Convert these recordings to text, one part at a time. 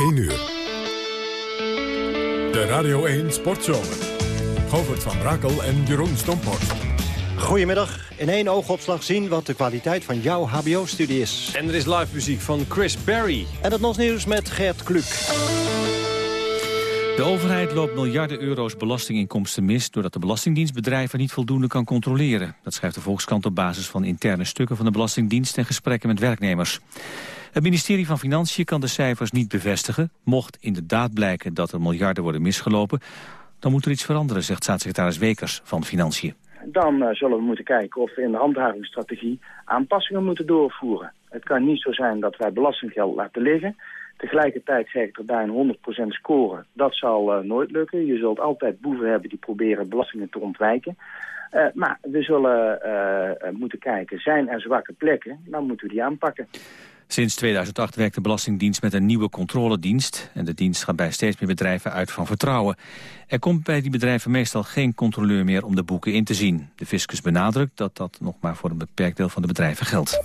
1 uur. De Radio 1 Sportzomer. Govert van Brakel en Jeroen Stomphorst. Goedemiddag. In één oogopslag zien wat de kwaliteit van jouw hbo-studie is. En er is live muziek van Chris Berry. En het nieuws met Gert Kluk. De overheid loopt miljarden euro's belastinginkomsten mis... doordat de Belastingdienst bedrijven niet voldoende kan controleren. Dat schrijft de Volkskrant op basis van interne stukken van de Belastingdienst... en gesprekken met werknemers. Het ministerie van Financiën kan de cijfers niet bevestigen. Mocht inderdaad blijken dat er miljarden worden misgelopen... dan moet er iets veranderen, zegt staatssecretaris Wekers van Financiën. Dan uh, zullen we moeten kijken of we in de handhavingsstrategie aanpassingen moeten doorvoeren. Het kan niet zo zijn dat wij belastinggeld laten liggen... Tegelijkertijd zeg ik erbij een 100% scoren. Dat zal uh, nooit lukken. Je zult altijd boeven hebben die proberen belastingen te ontwijken. Uh, maar we zullen moeten kijken, zijn er zwakke plekken? Dan moeten we die aanpakken. Sinds 2008 werkt de Belastingdienst met een nieuwe controledienst. En de dienst gaat bij steeds meer bedrijven uit van vertrouwen. Er komt bij die bedrijven meestal geen controleur meer om de boeken in te zien. De fiscus benadrukt dat dat nog maar voor een beperkt deel van de bedrijven geldt.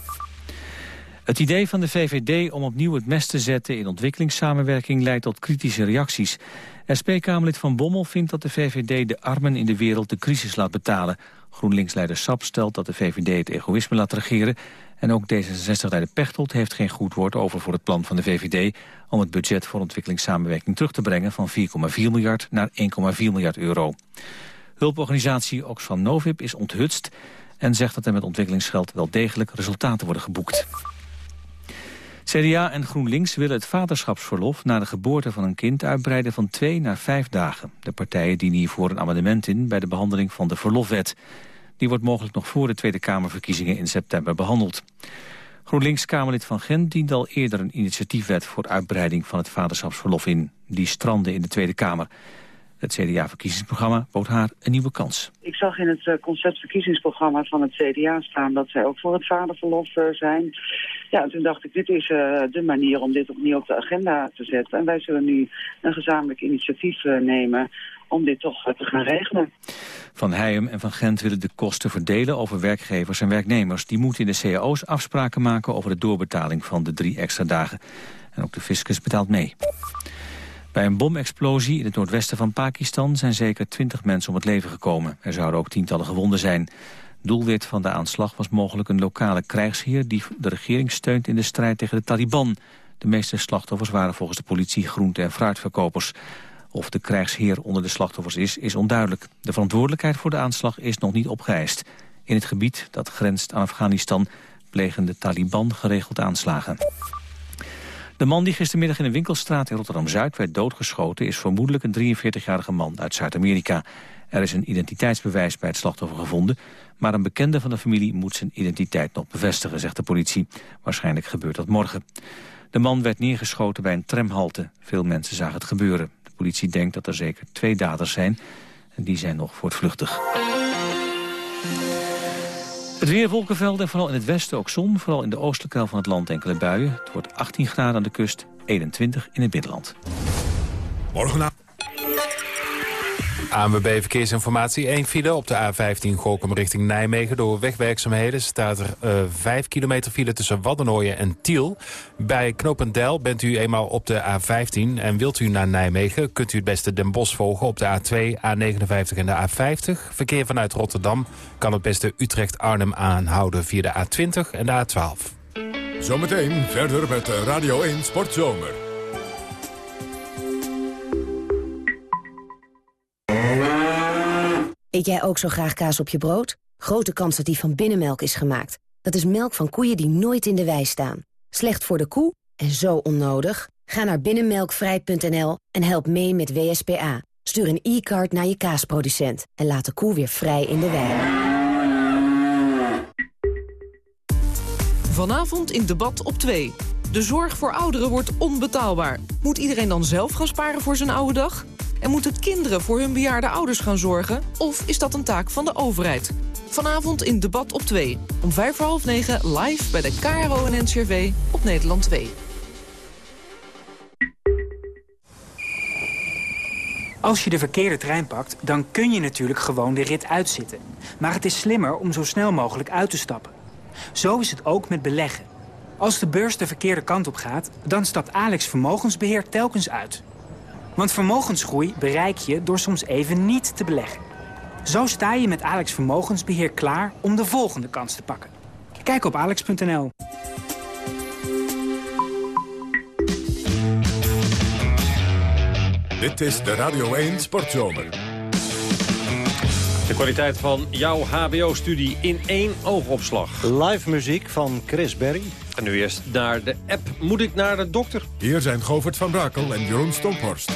Het idee van de VVD om opnieuw het mes te zetten in ontwikkelingssamenwerking leidt tot kritische reacties. SP-Kamerlid Van Bommel vindt dat de VVD de armen in de wereld de crisis laat betalen. GroenLinks-leider Sap stelt dat de VVD het egoïsme laat regeren. En ook D66-leider Pechtold heeft geen goed woord over voor het plan van de VVD... om het budget voor ontwikkelingssamenwerking terug te brengen van 4,4 miljard naar 1,4 miljard euro. Hulporganisatie Oxfam Novib is onthutst en zegt dat er met ontwikkelingsgeld wel degelijk resultaten worden geboekt. CDA en GroenLinks willen het vaderschapsverlof na de geboorte van een kind uitbreiden van twee naar vijf dagen. De partijen dienen hiervoor een amendement in bij de behandeling van de verlofwet. Die wordt mogelijk nog voor de Tweede Kamerverkiezingen in september behandeld. GroenLinks-Kamerlid van Gent dient al eerder een initiatiefwet voor uitbreiding van het vaderschapsverlof in. Die strandde in de Tweede Kamer. Het CDA-verkiezingsprogramma bood haar een nieuwe kans. Ik zag in het eh, conceptverkiezingsprogramma van het CDA staan dat zij ook voor het vaderverlof eh, zijn. Ja, toen dacht ik, dit is uh, de manier om dit opnieuw op de agenda te zetten. En wij zullen nu een gezamenlijk initiatief nemen om dit toch te gaan regelen. Van Heijem en Van Gent willen de kosten verdelen over werkgevers en werknemers. Die moeten in de cao's afspraken maken over de doorbetaling van de drie extra dagen. En ook de fiscus betaalt mee. Bij een bomexplosie in het noordwesten van Pakistan zijn zeker twintig mensen om het leven gekomen. Er zouden ook tientallen gewonden zijn. Doelwit van de aanslag was mogelijk een lokale krijgsheer... die de regering steunt in de strijd tegen de Taliban. De meeste slachtoffers waren volgens de politie groente- en fruitverkopers. Of de krijgsheer onder de slachtoffers is, is onduidelijk. De verantwoordelijkheid voor de aanslag is nog niet opgeëist. In het gebied dat grenst aan Afghanistan plegen de Taliban geregeld aanslagen. De man die gistermiddag in een winkelstraat in Rotterdam-Zuid werd doodgeschoten... is vermoedelijk een 43-jarige man uit Zuid-Amerika. Er is een identiteitsbewijs bij het slachtoffer gevonden... maar een bekende van de familie moet zijn identiteit nog bevestigen, zegt de politie. Waarschijnlijk gebeurt dat morgen. De man werd neergeschoten bij een tramhalte. Veel mensen zagen het gebeuren. Politie denkt dat er zeker twee daders zijn... en die zijn nog voortvluchtig. Het weer wolkenvelden en vooral in het westen ook zon. Vooral in de oostelijke helft van het land enkele buien. Het wordt 18 graden aan de kust, 21 in het binnenland. Morgenavond. ANWB Verkeersinformatie. 1 file op de A15 Golkum richting Nijmegen. Door wegwerkzaamheden staat er uh, eh, 5 kilometer file tussen Waddenooien en Tiel. Bij Knopendel bent u eenmaal op de A15 en wilt u naar Nijmegen... kunt u het beste Den Bosch volgen op de A2, A59 en de A50. Verkeer vanuit Rotterdam kan het beste Utrecht-Arnhem aanhouden via de A20 en de A12. Zometeen verder met Radio 1 Sportzomer. Eet jij ook zo graag kaas op je brood? Grote kans dat die van binnenmelk is gemaakt. Dat is melk van koeien die nooit in de wei staan. Slecht voor de koe en zo onnodig? Ga naar binnenmelkvrij.nl en help mee met WSPA. Stuur een e-card naar je kaasproducent en laat de koe weer vrij in de wei. Vanavond in debat op 2. De zorg voor ouderen wordt onbetaalbaar. Moet iedereen dan zelf gaan sparen voor zijn oude dag? En moeten kinderen voor hun bejaarde ouders gaan zorgen? Of is dat een taak van de overheid? Vanavond in Debat op 2. Om vijf voor half negen live bij de KRO en NCRV op Nederland 2. Als je de verkeerde trein pakt, dan kun je natuurlijk gewoon de rit uitzitten. Maar het is slimmer om zo snel mogelijk uit te stappen. Zo is het ook met beleggen. Als de beurs de verkeerde kant op gaat, dan stapt Alex Vermogensbeheer telkens uit. Want vermogensgroei bereik je door soms even niet te beleggen. Zo sta je met Alex Vermogensbeheer klaar om de volgende kans te pakken. Kijk op alex.nl. Dit is de Radio 1 Sportzomer. De kwaliteit van jouw hbo-studie in één oogopslag. Live muziek van Chris Berry. En nu eerst naar de app. Moet ik naar de dokter? Hier zijn Govert van Brakel en Jeroen Stomphorst.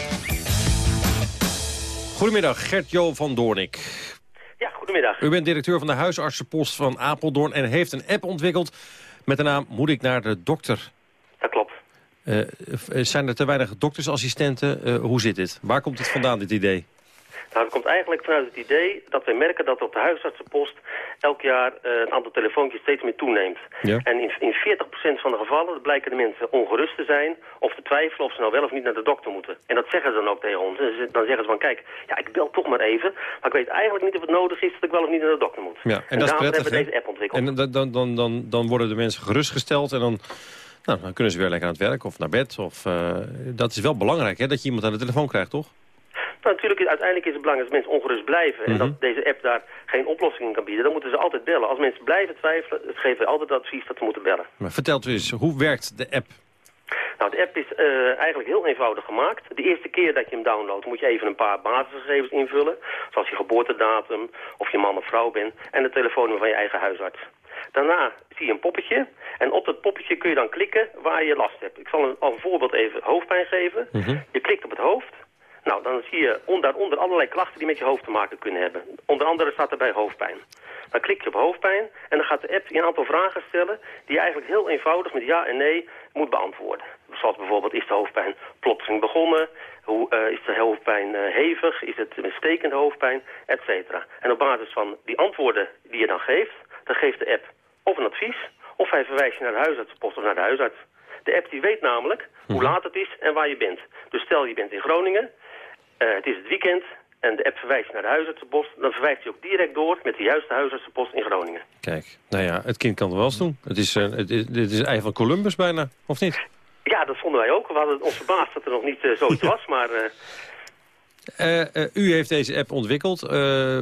Goedemiddag, Gert-Jo van Doornik. Ja, goedemiddag. U bent directeur van de huisartsenpost van Apeldoorn... en heeft een app ontwikkeld met de naam Moet ik naar de dokter? Dat klopt. Uh, zijn er te weinig doktersassistenten? Uh, hoe zit dit? Waar komt het vandaan, dit idee? Nou, dat komt eigenlijk vanuit het idee dat we merken dat op de huisartsenpost elk jaar uh, een aantal telefoontjes steeds meer toeneemt. Ja. En in, in 40% van de gevallen blijken de mensen ongerust te zijn of te twijfelen of ze nou wel of niet naar de dokter moeten. En dat zeggen ze dan ook tegen ons. En dan zeggen ze van, kijk, ja, ik bel toch maar even, maar ik weet eigenlijk niet of het nodig is dat ik wel of niet naar de dokter moet. Ja, en, en dat is prettig, hebben we deze app ontwikkeld. En dan, dan, dan, dan, dan worden de mensen gerustgesteld en dan, nou, dan kunnen ze weer lekker aan het werk of naar bed. Of, uh, dat is wel belangrijk, hè, dat je iemand aan de telefoon krijgt, toch? Nou, natuurlijk, uiteindelijk is het belangrijk dat mensen ongerust blijven. En Mhm. dat deze app daar geen oplossing in kan bieden. Dan moeten ze altijd bellen. Als mensen blijven twijfelen, geven we altijd het advies dat ze moeten bellen. Maar vertelt u eens, hoe werkt de app? Nou, de app is uh, eigenlijk heel eenvoudig gemaakt. De eerste keer dat je hem downloadt moet je even een paar basisgegevens invullen. Zoals je geboortedatum, of je man of vrouw bent en het telefoonnummer van je eigen huisarts. Daarna zie je een poppetje en op dat poppetje kun je dan klikken waar je last hebt. Ik zal een, voorbeeld even hoofdpijn geven. Je klikt op het hoofd. Nou, dan zie je on, daaronder allerlei klachten die met je hoofd te maken kunnen hebben. Onder andere staat erbij hoofdpijn. Dan klik je op hoofdpijn en dan gaat de app je een aantal vragen stellen... die je eigenlijk heel eenvoudig met ja en nee moet beantwoorden. Zoals bijvoorbeeld, is de hoofdpijn plotseling begonnen? Hoe, uh, is de hoofdpijn uh, hevig? Is het een stekende hoofdpijn? Et cetera. En op basis van die antwoorden die je dan geeft... dan geeft de app of een advies... of hij verwijst je naar de huisartsenpost of naar de huisarts. De app die weet namelijk hoe laat het is en waar je bent. Dus stel je bent in Groningen... Uh, het is het weekend en de app verwijst naar de huisartsenpost. Dan verwijst hij ook direct door met de juiste huisartsenpost in Groningen. Kijk, nou ja, het kind kan het wel eens doen. Het is, uh, het is, dit is eigenlijk Columbus bijna, of niet? Ja, dat vonden wij ook. We hadden ons verbaasd dat er nog niet uh, zoiets was, maar... u heeft deze app ontwikkeld,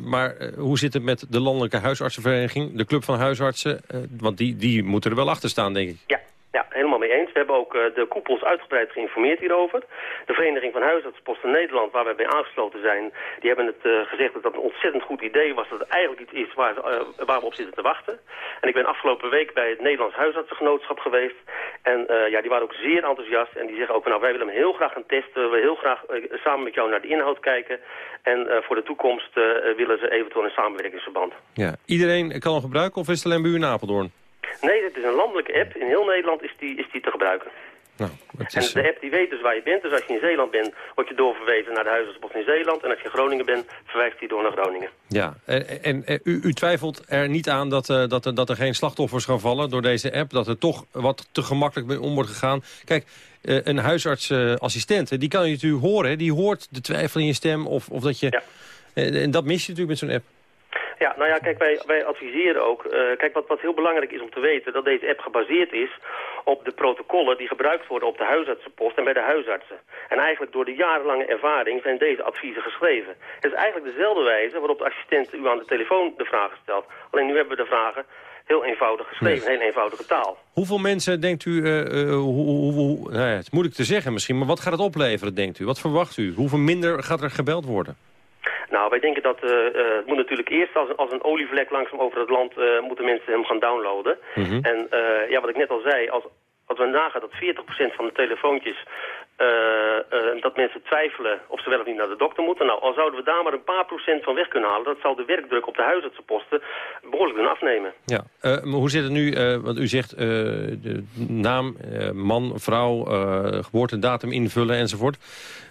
maar hoe zit het met de Landelijke Huisartsenvereniging, de Club van Huisartsen? want die, die moeten er wel achter staan, denk ik. Ja, ja, helemaal mee eens. We hebben ook uh, de koepels uitgebreid geïnformeerd hierover. De Vereniging van Huisartsenposten Nederland, waar wij bij aangesloten zijn... die hebben het uh, gezegd dat dat een ontzettend goed idee was... dat het eigenlijk iets is waar, uh, waar we op zitten te wachten. En ik ben afgelopen week bij het Nederlands Huisartsengenootschap geweest. En ja, die waren ook zeer enthousiast. En die zeggen ook, nou, wij willen hem heel graag gaan testen. We willen heel graag samen met jou naar de inhoud kijken. En voor de toekomst willen ze eventueel een samenwerkingsverband. Ja, iedereen kan hem gebruiken of is het alleen bij in? Nee, het is een landelijke app. In heel Nederland is die, is die te gebruiken. Nou, is, en de app die weet dus waar je bent. Dus als je in Zeeland bent, word je doorverwezen naar de huisartspost in Zeeland. En als je in Groningen bent, verwijst die door naar Groningen. Ja, en, en, en u, u, twijfelt er niet aan dat, uh, dat, er, dat er geen slachtoffers gaan vallen door deze app? Dat er toch wat te gemakkelijk mee om wordt gegaan? Kijk, uh, een huisartsassistent, uh, die kan je natuurlijk horen. Die hoort de twijfel in je stem of, of dat je... Ja. en dat mis je natuurlijk met zo'n app. Ja, nou ja, kijk, wij, wij adviseren ook... Uh, kijk, wat, wat heel belangrijk is om te weten... dat deze app gebaseerd is op de protocollen die gebruikt worden op de huisartsenpost en bij de huisartsen. En eigenlijk door de jarenlange ervaring zijn deze adviezen geschreven. Het is eigenlijk dezelfde wijze waarop de assistent u aan de telefoon de vragen stelt. Alleen nu hebben we de vragen heel eenvoudig geschreven, heel eenvoudige taal. Hoeveel mensen denkt u, uh, uh, hoe, hoe, hoe, nou ja, het is moeilijk te zeggen misschien, maar wat gaat het opleveren, denkt u? Wat verwacht u? Hoeveel minder gaat er gebeld worden? Nou, wij denken dat uh, uh, het moet natuurlijk eerst als, als een olievlek langzaam over het land uh, moeten mensen hem gaan downloaden. Mm -hmm. En ja, wat ik net al zei, als, als we nagaan dat 40% van de telefoontjes dat mensen twijfelen of ze wel of niet naar de dokter moeten. Nou, al zouden we daar maar een paar procent van weg kunnen halen, dat zou de werkdruk op de huisartsenposten behoorlijk kunnen afnemen. Ja, maar hoe zit het nu, want u zegt de naam, man, vrouw, geboortedatum invullen enzovoort.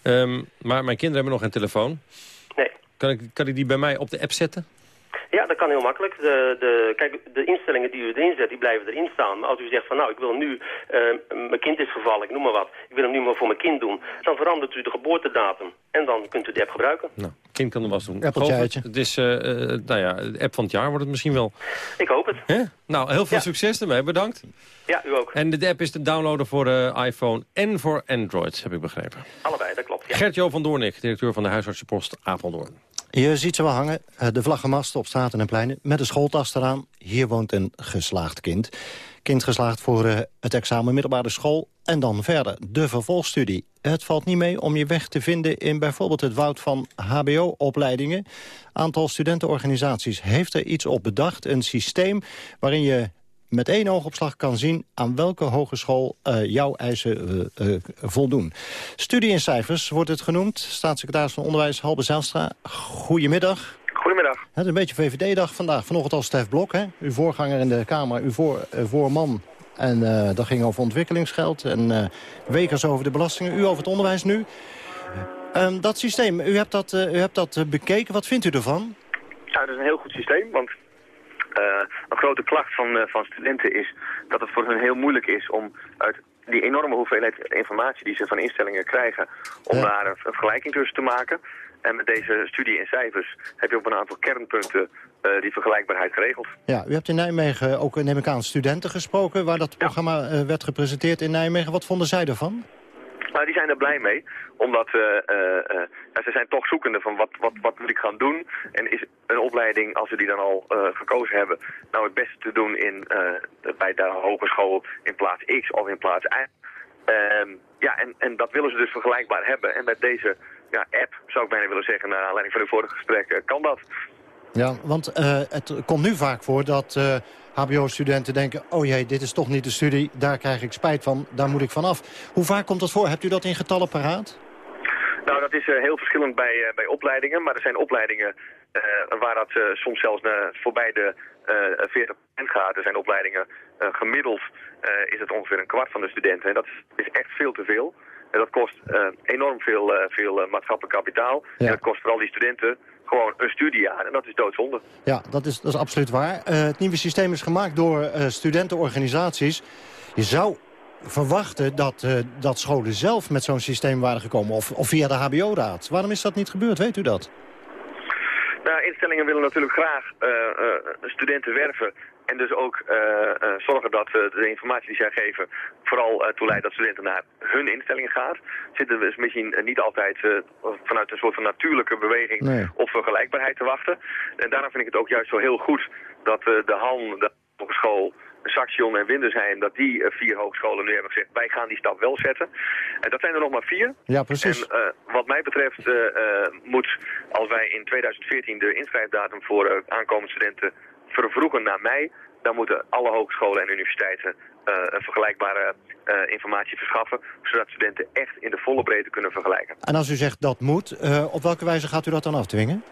Um, maar mijn kinderen hebben nog geen telefoon. Nee. Kan ik, kan ik die bij mij op de app zetten? Ja, dat kan heel makkelijk. De, de, kijk, de instellingen die u erin zet, die blijven erin staan. Maar als u zegt van nou, ik wil nu, uh, mijn kind is gevallen, ik noem maar wat. Ik wil hem nu maar voor mijn kind doen. Dan verandert u de geboortedatum. En dan kunt u de app gebruiken. Nou, kind kan er was doen. Appeltje. Het is, uh, nou ja, de app van het jaar wordt het misschien wel. Ik hoop het. Hè? Nou, heel veel succes ermee. Bedankt. Ja, u ook. En de app is te downloaden voor uh, iPhone en voor Android, heb ik begrepen. Allebei, dat klopt. Ja. Gert-Jo van Doornik, directeur van de huisartsenpost Apeldoorn. Je ziet ze wel hangen, de vlaggenmasten op straten en pleinen... met een schooltas eraan. Hier woont een geslaagd kind. Kind geslaagd voor uh, het examen middelbare school. En dan verder, de vervolgstudie. Het valt niet mee om je weg te vinden in bijvoorbeeld het woud van hbo-opleidingen. Aantal studentenorganisaties heeft er iets op bedacht. Een systeem waarin je met één oogopslag kan zien aan welke hogeschool uh, jouw eisen uh, uh, voldoen. Studie in cijfers wordt het genoemd. Staatssecretaris van Onderwijs Halbe Zijlstra, goedemiddag. Goedemiddag. Het is een beetje VVD-dag vandaag. Vanochtend al Stef Blok, hè? uw voorganger in de Kamer, uw voor, voorman. En dat ging over ontwikkelingsgeld en wekers over de belastingen. U over het onderwijs nu. Ehm, dat systeem, u hebt dat, u hebt dat bekeken. Wat vindt u ervan? Ja, dat is een heel goed systeem, want een grote klacht van, uh, van studenten is dat het voor hen heel moeilijk is om uit die enorme hoeveelheid informatie die ze van instellingen krijgen, om daar een, vergelijking tussen te maken. En met deze studie in cijfers heb je op een aantal kernpunten uh, die vergelijkbaarheid geregeld. Ja, u hebt in Nijmegen ook, neem ik aan, studenten gesproken waar dat programma werd gepresenteerd in Nijmegen. Wat vonden zij ervan? Nou, die zijn er blij mee, omdat uh, ja, ze zijn toch zoekende van wat, wat, wat moet ik gaan doen. En is een opleiding, als ze die dan al gekozen hebben, nou het beste te doen in, bij de hogeschool in plaats X of in plaats Y. Ehm, ja, en, en dat willen ze dus vergelijkbaar hebben. En met deze ja, app, zou ik bijna willen zeggen, naar aanleiding van uw vorige gesprek, kan dat. Ja, want het komt nu vaak voor dat hbo-studenten denken... oh jee, dit is toch niet de studie, daar krijg ik spijt van, daar moet ik vanaf. Hoe vaak komt dat voor? Hebt u dat in getallen paraat? Nou, dat is uh, heel verschillend bij, uh, bij opleidingen. Maar er zijn opleidingen uh, waar dat soms zelfs voorbij de 40% gaat. Er zijn opleidingen gemiddeld is het ongeveer een kwart van de studenten. En dat is, is echt veel te veel. En dat kost enorm veel, veel maatschappelijk kapitaal. Ja. En dat kost vooral die studenten gewoon een studiejaar. En dat is doodzonde. Ja, dat is, dat is absoluut waar. Uh, het nieuwe systeem is gemaakt door uh, studentenorganisaties. Je zou verwachten dat, uh, dat scholen zelf met zo'n systeem waren gekomen. Of, of via de hbo-raad. Waarom is dat niet gebeurd? Weet u dat? Nou, instellingen willen natuurlijk graag studenten werven en dus ook uh, uh, zorgen dat uh, de informatie die zij geven vooral toeleidt dat studenten naar hun instellingen gaat. Zitten we dus misschien niet altijd vanuit een soort van natuurlijke beweging nee. op vergelijkbaarheid te wachten. En daarom vind ik het ook juist zo heel goed dat de HAN, de hogeschool, Saxion en Windersheim, dat die vier hogescholen nu hebben gezegd, wij gaan die stap wel zetten. En dat zijn er nog maar vier. Ja, precies. En wat mij betreft moet, als wij in 2014 de inschrijfdatum voor aankomende studenten vervroegen naar mei, dan moeten alle hogescholen en universiteiten uh, een vergelijkbare uh, informatie verschaffen, zodat studenten echt in de volle breedte kunnen vergelijken. En als u zegt dat moet, uh, op welke wijze gaat u dat dan afdwingen?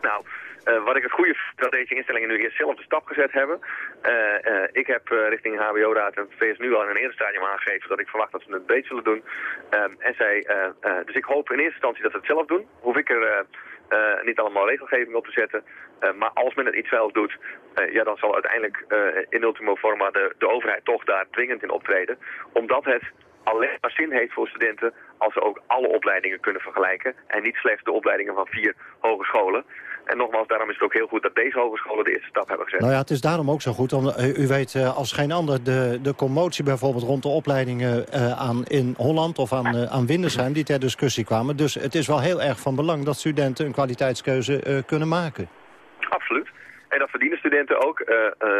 Nou, uh, wat ik het goede vind, dat deze instellingen nu eerst zelf de stap gezet hebben. Uh, uh, ik heb richting HBO-raad en VS nu al in een eerste stadium aangegeven dat ik verwacht dat ze het breed zullen doen. Um, en zij, dus ik hoop in eerste instantie dat ze het zelf doen. Hoef ik er niet allemaal regelgeving op te zetten. maar als men het niet zelf doet, ja, dan zal uiteindelijk in ultimo forma de, de overheid toch daar dwingend in optreden. Omdat het alleen maar zin heeft voor studenten als ze ook alle opleidingen kunnen vergelijken. En niet slechts de opleidingen van vier hogescholen. En nogmaals, daarom is het ook heel goed dat deze hogescholen de eerste stap hebben gezet. Nou ja, het is daarom ook zo goed. Omdat, u weet als geen ander de, de commotie bijvoorbeeld rond de opleidingen uh, aan, in Holland of aan, uh, aan Windersheim die ter discussie kwamen. Dus het is wel heel erg van belang dat studenten een kwaliteitskeuze kunnen maken. En dat verdienen studenten ook.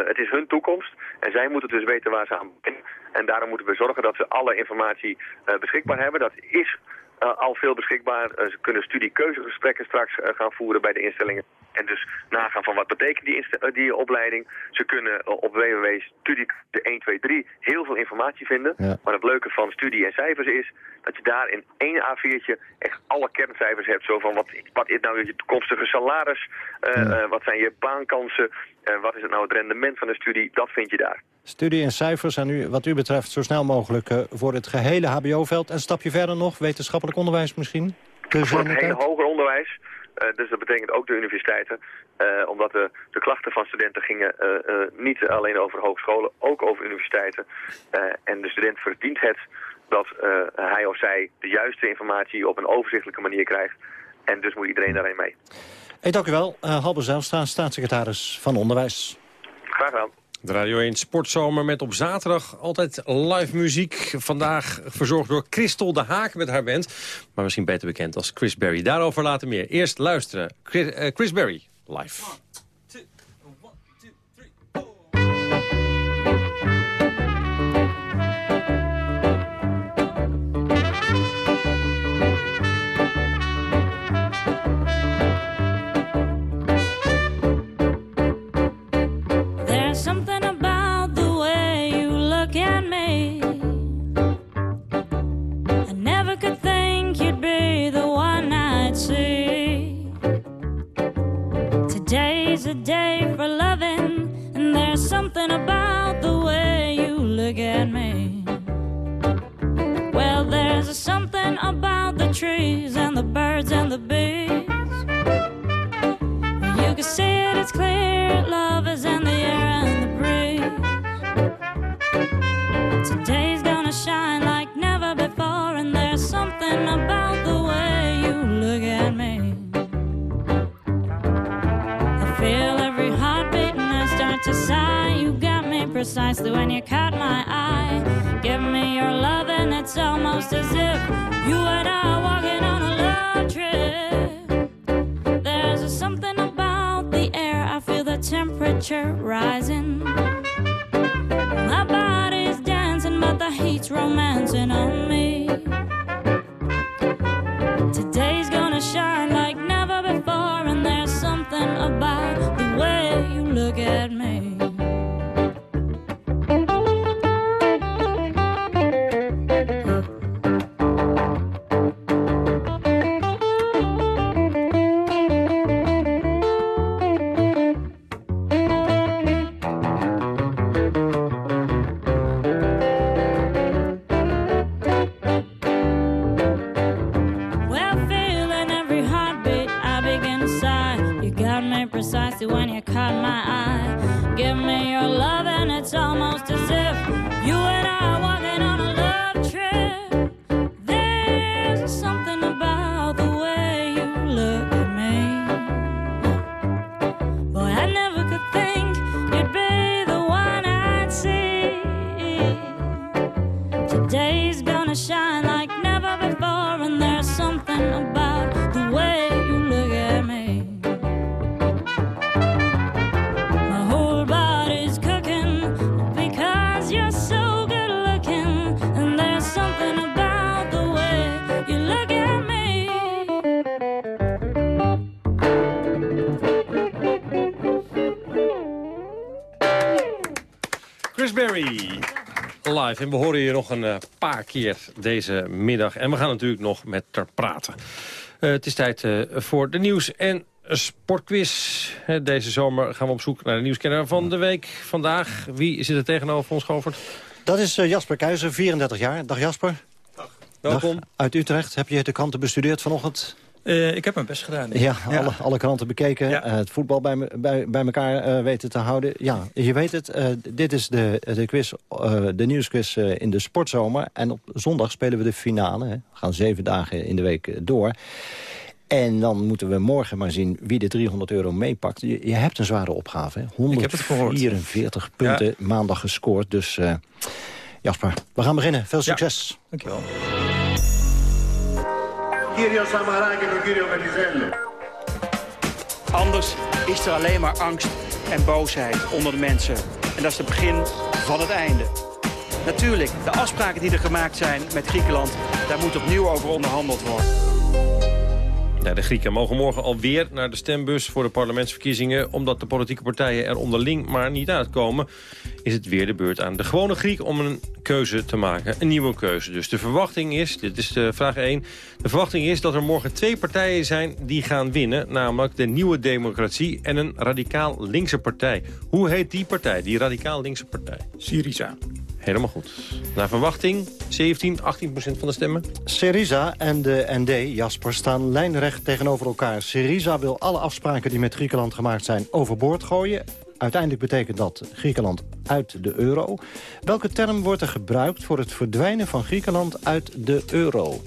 het is hun toekomst. En zij moeten dus weten waar ze aan beginnen. En daarom moeten we zorgen dat ze alle informatie beschikbaar hebben. Dat is al veel beschikbaar. Uh, ze kunnen studiekeuzegesprekken straks uh, gaan voeren bij de instellingen. En dus nagaan van wat betekent die, die opleiding. Ze kunnen op www.studie 123 heel veel informatie vinden. Ja. Maar het leuke van studie en cijfers is dat je daar in één A4'tje echt alle kerncijfers hebt. Zo van wat, wat is nou je toekomstige salaris? Ja. wat zijn je baankansen? wat is het nou het rendement van de studie? Dat vind je daar. Studie en cijfers en u, wat u betreft zo snel mogelijk uh, voor het gehele hbo-veld. En een stapje verder nog, wetenschappelijk onderwijs misschien? Voor het hele hoger onderwijs. Uh, dus dat betekent ook de universiteiten. Uh, omdat de, de, klachten van studenten gingen uh, niet alleen over hogescholen, ook over universiteiten. en de student verdient het dat hij of zij de juiste informatie op een overzichtelijke manier krijgt. En dus moet iedereen daarin mee. Hey, dank u wel. Halbe Zijlstra, staatssecretaris van Onderwijs. Graag gedaan. De Radio 1 Sportzomer met op zaterdag altijd live muziek. Vandaag verzorgd door Christel de Haak met haar band. Maar misschien beter bekend als Chris Berry. Daarover later meer. Eerst luisteren. Chris, uh, Chris Berry, live. precisely when you caught my eye. Give me your love, and it's almost as if you and I were walking on a love trip. There's a something about the air, I feel the temperature rising. My body's dancing, but the heat's romancing on me. En we horen je nog een eh, paar keer deze middag. En we gaan natuurlijk nog met ter praten. Uh, het is tijd uh, voor de nieuws en sportquiz. Deze zomer gaan we op zoek naar de nieuwskenner van de week. Vandaag, wie zit er tegenover ons, Govert? Dat is Jasper Kuizer, 34 jaar. Dag Jasper. Dag. Welkom. Dag. Uit Utrecht. Heb je de kanten bestudeerd vanochtend? Uh, ik heb mijn best gedaan. Ja, Alle, alle kranten bekeken. Ja. Uh, het voetbal bij, me, bij, bij elkaar uh, weten te houden. Ja, je weet het. dit is de, de, quiz, de nieuwsquiz in de sportzomer. En op zondag spelen we de finale. Hè. We gaan zeven dagen in de week door. En dan moeten we morgen maar zien wie de 300 euro meepakt. Je, je hebt een zware opgave. Hè? 144 punten ja. maandag gescoord. Dus Jasper, we gaan beginnen. Veel succes. Ja. Kyrios Samarakis en Kyrio Vertizelli. Anders is er alleen maar angst en boosheid onder de mensen. En dat is het begin van het einde. Natuurlijk, de afspraken die er gemaakt zijn met Griekenland... daar moet opnieuw over onderhandeld worden. De Grieken mogen morgen alweer naar de stembus voor de parlementsverkiezingen. Omdat de politieke partijen er onderling maar niet uitkomen... is het weer de beurt aan de gewone Griek om een keuze te maken. Een nieuwe keuze. Dus de verwachting is, dit is de vraag 1... de verwachting is dat er morgen twee partijen zijn die gaan winnen. Namelijk de Nieuwe Democratie en een radicaal linkse partij. Hoe heet die partij, die radicaal linkse partij? Syriza. Helemaal goed. Naar verwachting 17, 18 procent van de stemmen. Syriza en de ND, Jasper, staan lijnrecht tegenover elkaar. Syriza wil alle afspraken die met Griekenland gemaakt zijn overboord gooien. Uiteindelijk betekent dat Griekenland uit de euro. Welke term wordt er gebruikt voor het verdwijnen van Griekenland uit de euro?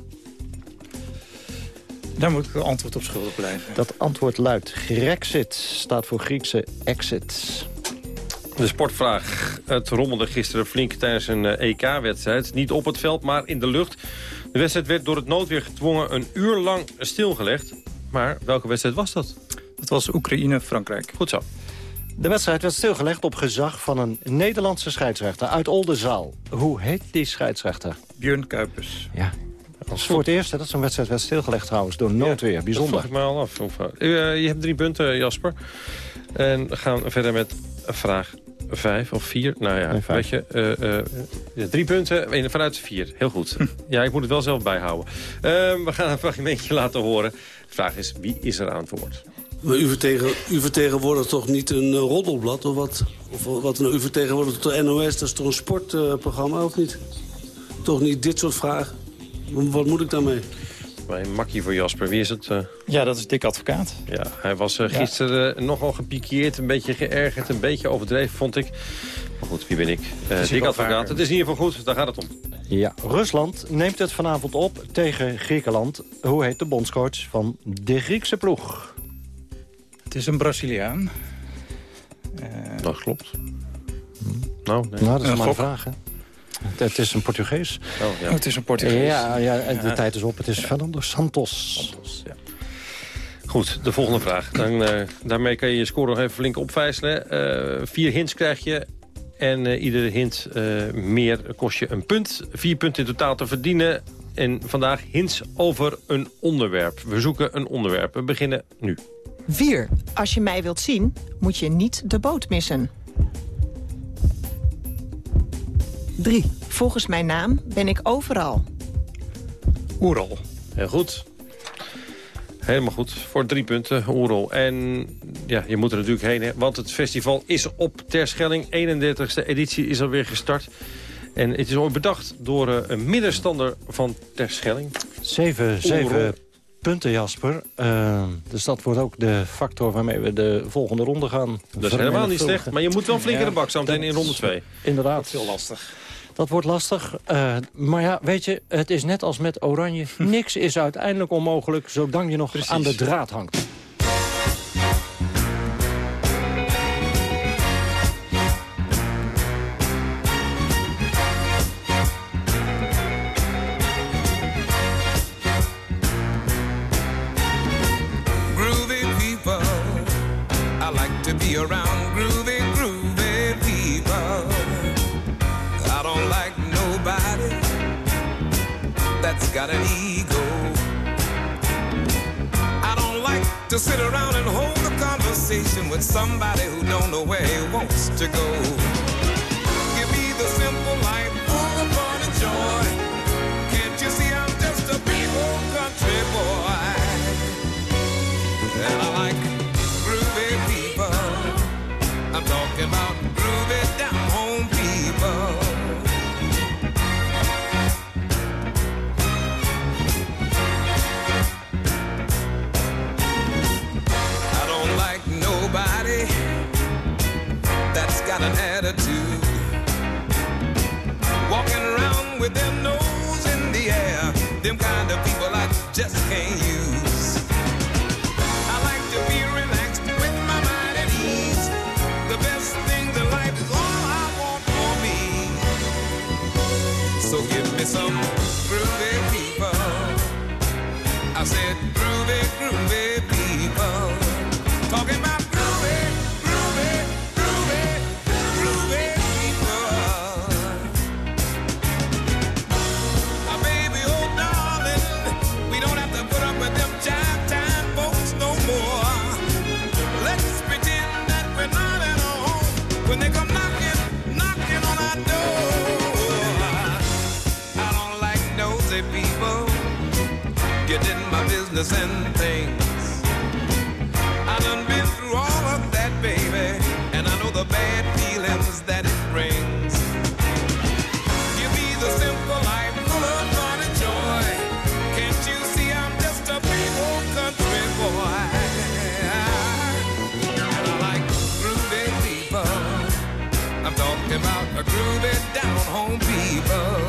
Daar moet ik een antwoord op schuldig blijven. Dat antwoord luidt Grexit, staat voor Griekse exit. De sportvraag. Het rommelde gisteren flink tijdens een EK-wedstrijd. Niet op het veld, maar in de lucht. De wedstrijd werd door het noodweer gedwongen een uur lang stilgelegd. Maar welke wedstrijd was dat? Dat was Oekraïne-Frankrijk. Goed zo. De wedstrijd werd stilgelegd op gezag van een Nederlandse scheidsrechter uit Oldenzaal. Hoe heet die scheidsrechter? Björn Kuipers. Ja, dat is voor het eerst hè, dat zo'n wedstrijd werd stilgelegd trouwens door noodweer. Bijzonder. Dat vroeg ik me al af. Uh, je hebt drie punten, Jasper. En we gaan verder met vraag vijf of vier. Nou ja, weet je, uh, uh, drie punten vanuit vier. Heel goed. ja, ik moet het wel zelf bijhouden. Ehm, we gaan een fragmentje laten horen. De vraag is, wie is er aan het woord? Maar u, vertegen, u vertegenwoordigt toch niet een uh, roddelblad? Of wat, of wat u vertegenwoordigt de NOS, dat is toch een sportprogramma, of niet? Toch niet dit soort vragen? Wat moet ik daarmee? Mijn makkie voor Jasper, wie is het? Uh... Ja, dat is Dick Advocaat. Ja, hij was uh, gisteren ja. nogal gepikeerd, een beetje geërgerd, een beetje overdreven, vond ik. Maar goed, wie ben ik? Uh, Dick Advocaat, het is in ieder geval goed, daar gaat het om. Ja, Rusland neemt het vanavond op tegen Griekenland. Hoe heet de bondscoach van de Griekse ploeg? Het is een Braziliaan. Dat klopt. Nou, nee. nou, dat is maar een vraag, hè? Het is een Portugees. Oh, ja. het is een Portugees. Ja, ja, de ja. tijd is op. Het is Fernando Santos. Santos ja. Goed, de volgende vraag. Dan, uh, daarmee kan je je score nog even flink opvijzelen. Uh, vier hints krijg je. En uh, iedere hint meer kost je een punt. Vier punten in totaal te verdienen. En vandaag hints over een onderwerp. We zoeken een onderwerp. We beginnen nu. 4. Als je mij wilt zien, moet je niet de boot missen. 3. Volgens mijn naam ben ik overal. Oerol. Heel goed. Helemaal goed. Voor drie punten, Oerol. En ja, je moet er natuurlijk heen, hè, want het festival is op Terschelling. 31e editie is alweer gestart. En het is ooit bedacht door uh, een middenstander van Terschelling. Zeven, zeven punten, Jasper. Uh, dus dat wordt ook de factor waarmee we de volgende ronde gaan. Dat is helemaal niet slecht, maar je moet wel flink in de bak zo meteen in ronde 2. Inderdaad. Veel lastig. Dat wordt lastig. Uh, maar ja, weet je, het is net als met Oranje. Niks is uiteindelijk onmogelijk, zolang je nog Precies. aan de draad hangt. around that's got an ego. I don't like to sit around and hold a conversation with somebody who don't know where he wants to go. Give me the simple life full of fun and joy. Can't you see I'm just a people country boy? And I like groovy people. I'm talking about groovy down home got an attitude. business and things. I done been through all of that, baby, and I know the bad feelings that it brings. Give me the simple life full of fun and joy. Can't you see I'm just a big old country boy? And I like groovy people. I'm talking about a groovy down home people.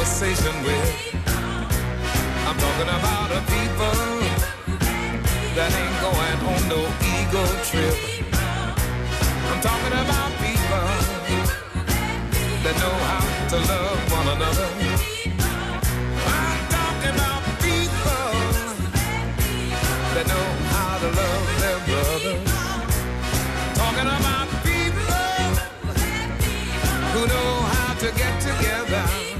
Conversation with. I'm talking about the people that ain't going on no ego trip. I'm talking about people that know how to love one another. I'm talking about people that know how to love their brothers. Talking about people who know how to get together.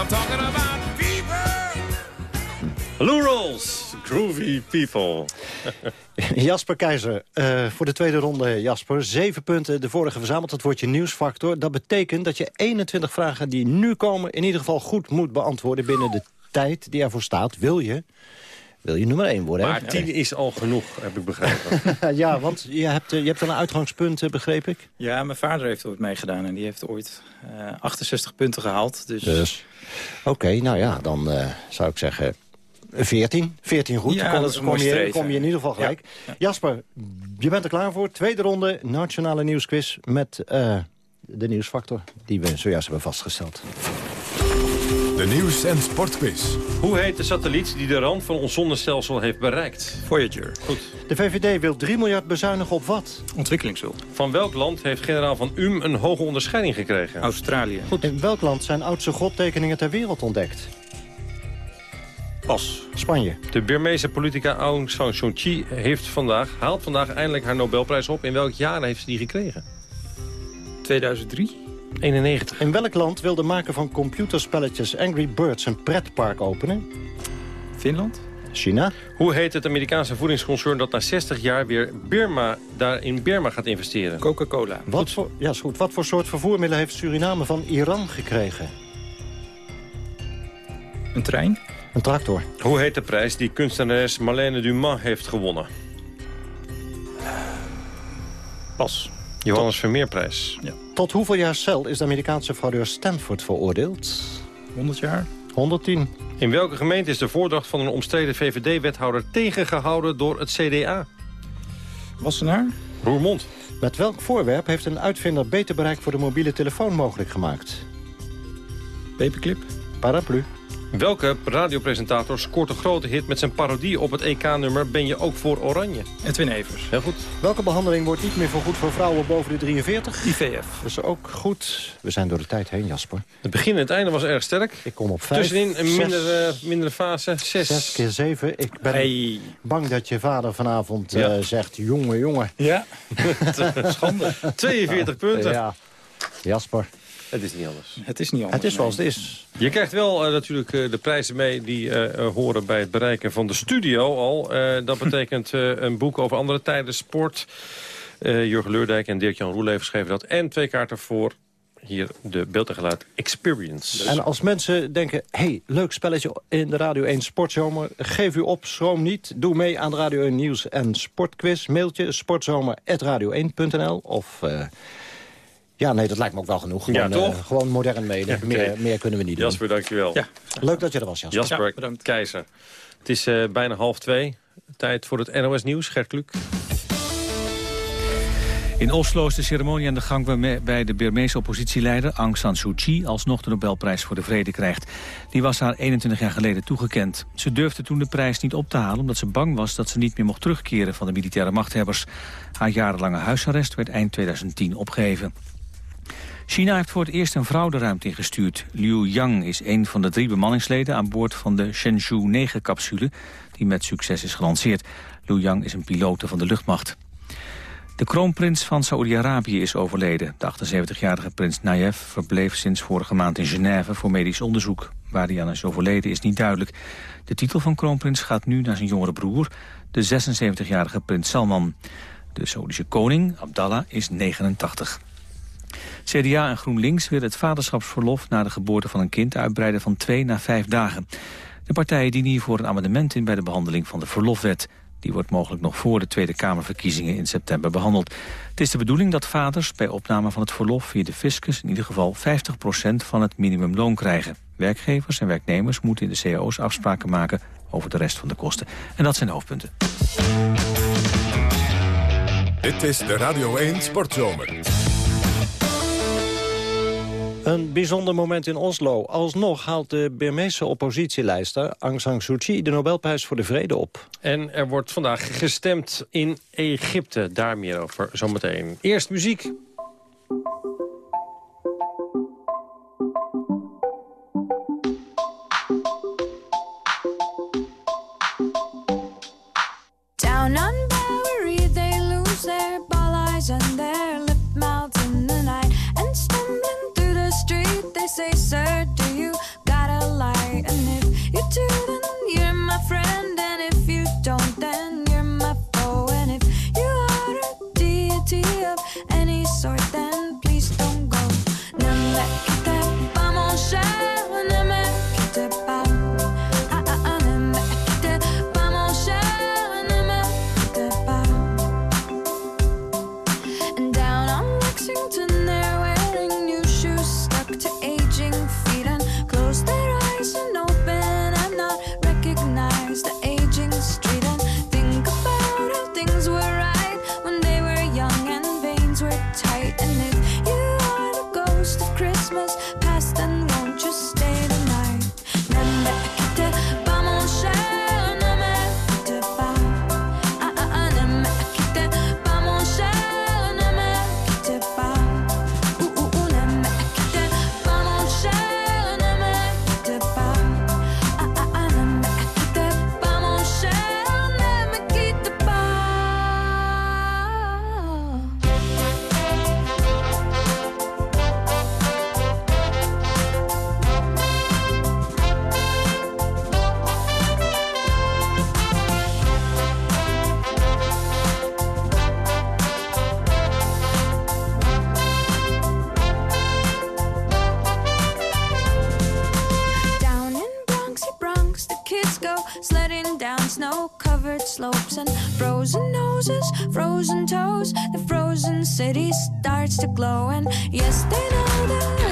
I'm talking about Lou Rolls, Groovy People. Jasper Keizer, eh, voor de tweede ronde, Jasper. Zeven punten, de vorige verzameld. Dat wordt je nieuwsfactor. Dat betekent dat je 21 vragen die nu komen... in ieder geval goed moet beantwoorden binnen de tijd die ervoor staat. Wil je? Wil je nummer 1 worden? Maar tien is al genoeg, heb ik begrepen. ja, want je hebt, eh, je hebt wel een uitgangspunt, eh, begreep ik. Ja, mijn vader heeft ooit meegedaan en die heeft ooit eh, 68 punten gehaald. Dus, Dus, oké, nou ja, dan eh, zou ik zeggen 14. 14 goed, Ja, kom, dat is een kom, mooi je, streven. kom je in ieder geval gelijk. Jasper, je bent er klaar voor. Tweede ronde, Nationale Nieuwsquiz met eh, de nieuwsfactor... die we zojuist hebben vastgesteld. De nieuws- en sportquiz. Hoe heet de satelliet die de rand van ons zonnestelsel heeft bereikt? Voyager. Goed. De VVD wil 3 miljard bezuinigen op wat? Ontwikkelingshulp. Van welk land heeft generaal Van Um een hoge onderscheiding gekregen? Australië. In welk land zijn oudste godtekeningen ter wereld ontdekt? Pas. Spanje. De Birmeese politica Aung San Suu Kyi heeft vandaag, haalt vandaag eindelijk haar Nobelprijs op. In welk jaar heeft ze die gekregen? 2003. 91. In welk land wil de maker van computerspelletjes Angry Birds een pretpark openen? Finland. China. Hoe heet het Amerikaanse voedingsconcern dat na 60 jaar weer Birma, daar in Birma gaat investeren? Coca-Cola. Wat voor, ja, is goed. Wat voor soort vervoermiddelen heeft Suriname van Iran gekregen? Een trein. Een tractor. Hoe heet de prijs die kunstenares Marlène Dumas heeft gewonnen? Pas. Johannes Vermeerprijs. Ja. Tot hoeveel jaar cel is de Amerikaanse fraudeur Stanford veroordeeld? 100 jaar. 110. In welke gemeente is de voordracht van een omstreden VVD-wethouder tegengehouden door het CDA? Wassenaar. Roermond. Met welk voorwerp heeft een uitvinder beter bereik voor de mobiele telefoon mogelijk gemaakt? Paperclip. Paraplu. Welke radiopresentator scoort een grote hit met zijn parodie op het EK-nummer Ben je ook voor Oranje? Edwin Evers. Heel goed. Welke behandeling wordt niet meer vergoed voor vrouwen boven de 43? IVF. Dat is ook goed. We zijn door de tijd heen, Jasper. Het begin en het einde was erg sterk. Ik kom op vijf. Tussenin een mindere, mindere fase. Zes. Zes keer zeven. Ik ben Hey. bang dat je vader vanavond Ja. eh, zegt... jongen, jongen. Ja. Schande. 42 punten. Ja. Jasper, Het is niet anders. Het is niet anders. het is zoals het is. Je krijgt wel eh, natuurlijk eh, de prijzen mee die eh, horen bij het bereiken van de studio al. Eh, dat betekent eh, een boek over andere tijden, sport. Eh, Jurgen Leurdijk en Dirk-Jan Roeleven schreven dat. En twee kaarten voor hier de beeld en geluid Experience. En als mensen denken, hey, leuk spelletje in de Radio 1 Sportzomer... geef u op, schroom niet. Doe mee aan de Radio 1 Nieuws en Sportquiz. Mailtje sportzomer.radio1.nl of... eh, ja, nee, dat lijkt me ook wel genoeg. Gewoon, Ja, toch? eh, gewoon modern oké. meer, meer kunnen we niet doen. Jasper, dankjewel. Ja. Leuk dat je er was, Jasper. Jasper Ja, bedankt. Keizer. Het is eh, bijna half twee. Tijd voor het NOS Nieuws. Gert Kluk. In Oslo is de ceremonie aan de gang waarbij de Birmeese oppositieleider Aung San Suu Kyi alsnog de Nobelprijs voor de Vrede krijgt. Die was haar 21 jaar geleden toegekend. Ze durfde toen de prijs niet op te halen omdat ze bang was dat ze niet meer mocht terugkeren van de militaire machthebbers. Haar jarenlange huisarrest werd eind 2010 opgeheven. China heeft voor het eerst een vrouw de ruimte ingestuurd. Liu Yang is een van de drie bemanningsleden aan boord van de Shenzhou 9-capsule... die met succes is gelanceerd. Liu Yang is een pilote van de luchtmacht. De kroonprins van Saoedi-Arabië is overleden. De 78-jarige prins Nayef verbleef sinds vorige maand in Genève voor medisch onderzoek. Waar hij aan is overleden is niet duidelijk. De titel van kroonprins gaat nu naar zijn jongere broer, de 76-jarige prins Salman. De Saoedische koning, Abdallah, is 89. CDA en GroenLinks willen het vaderschapsverlof na de geboorte van een kind uitbreiden van twee naar vijf dagen. De partijen dienen hiervoor een amendement in bij de behandeling van de verlofwet. Die wordt mogelijk nog voor de Tweede Kamerverkiezingen in september behandeld. Het is de bedoeling dat vaders bij opname van het verlof via de fiscus... in ieder geval 50% van het minimumloon krijgen. Werkgevers en werknemers moeten in de cao's afspraken maken over de rest van de kosten. En dat zijn de hoofdpunten. Dit is de Radio 1 Sportzomer. Een bijzonder moment in Oslo. Alsnog haalt de Burmeese oppositielijster Aung San Suu Kyi... de Nobelprijs voor de Vrede op. En er wordt vandaag gestemd in Egypte. Daar meer over zometeen. Eerst muziek. Snow-covered slopes and frozen noses, frozen toes. The frozen city starts to glow, and yes, they know that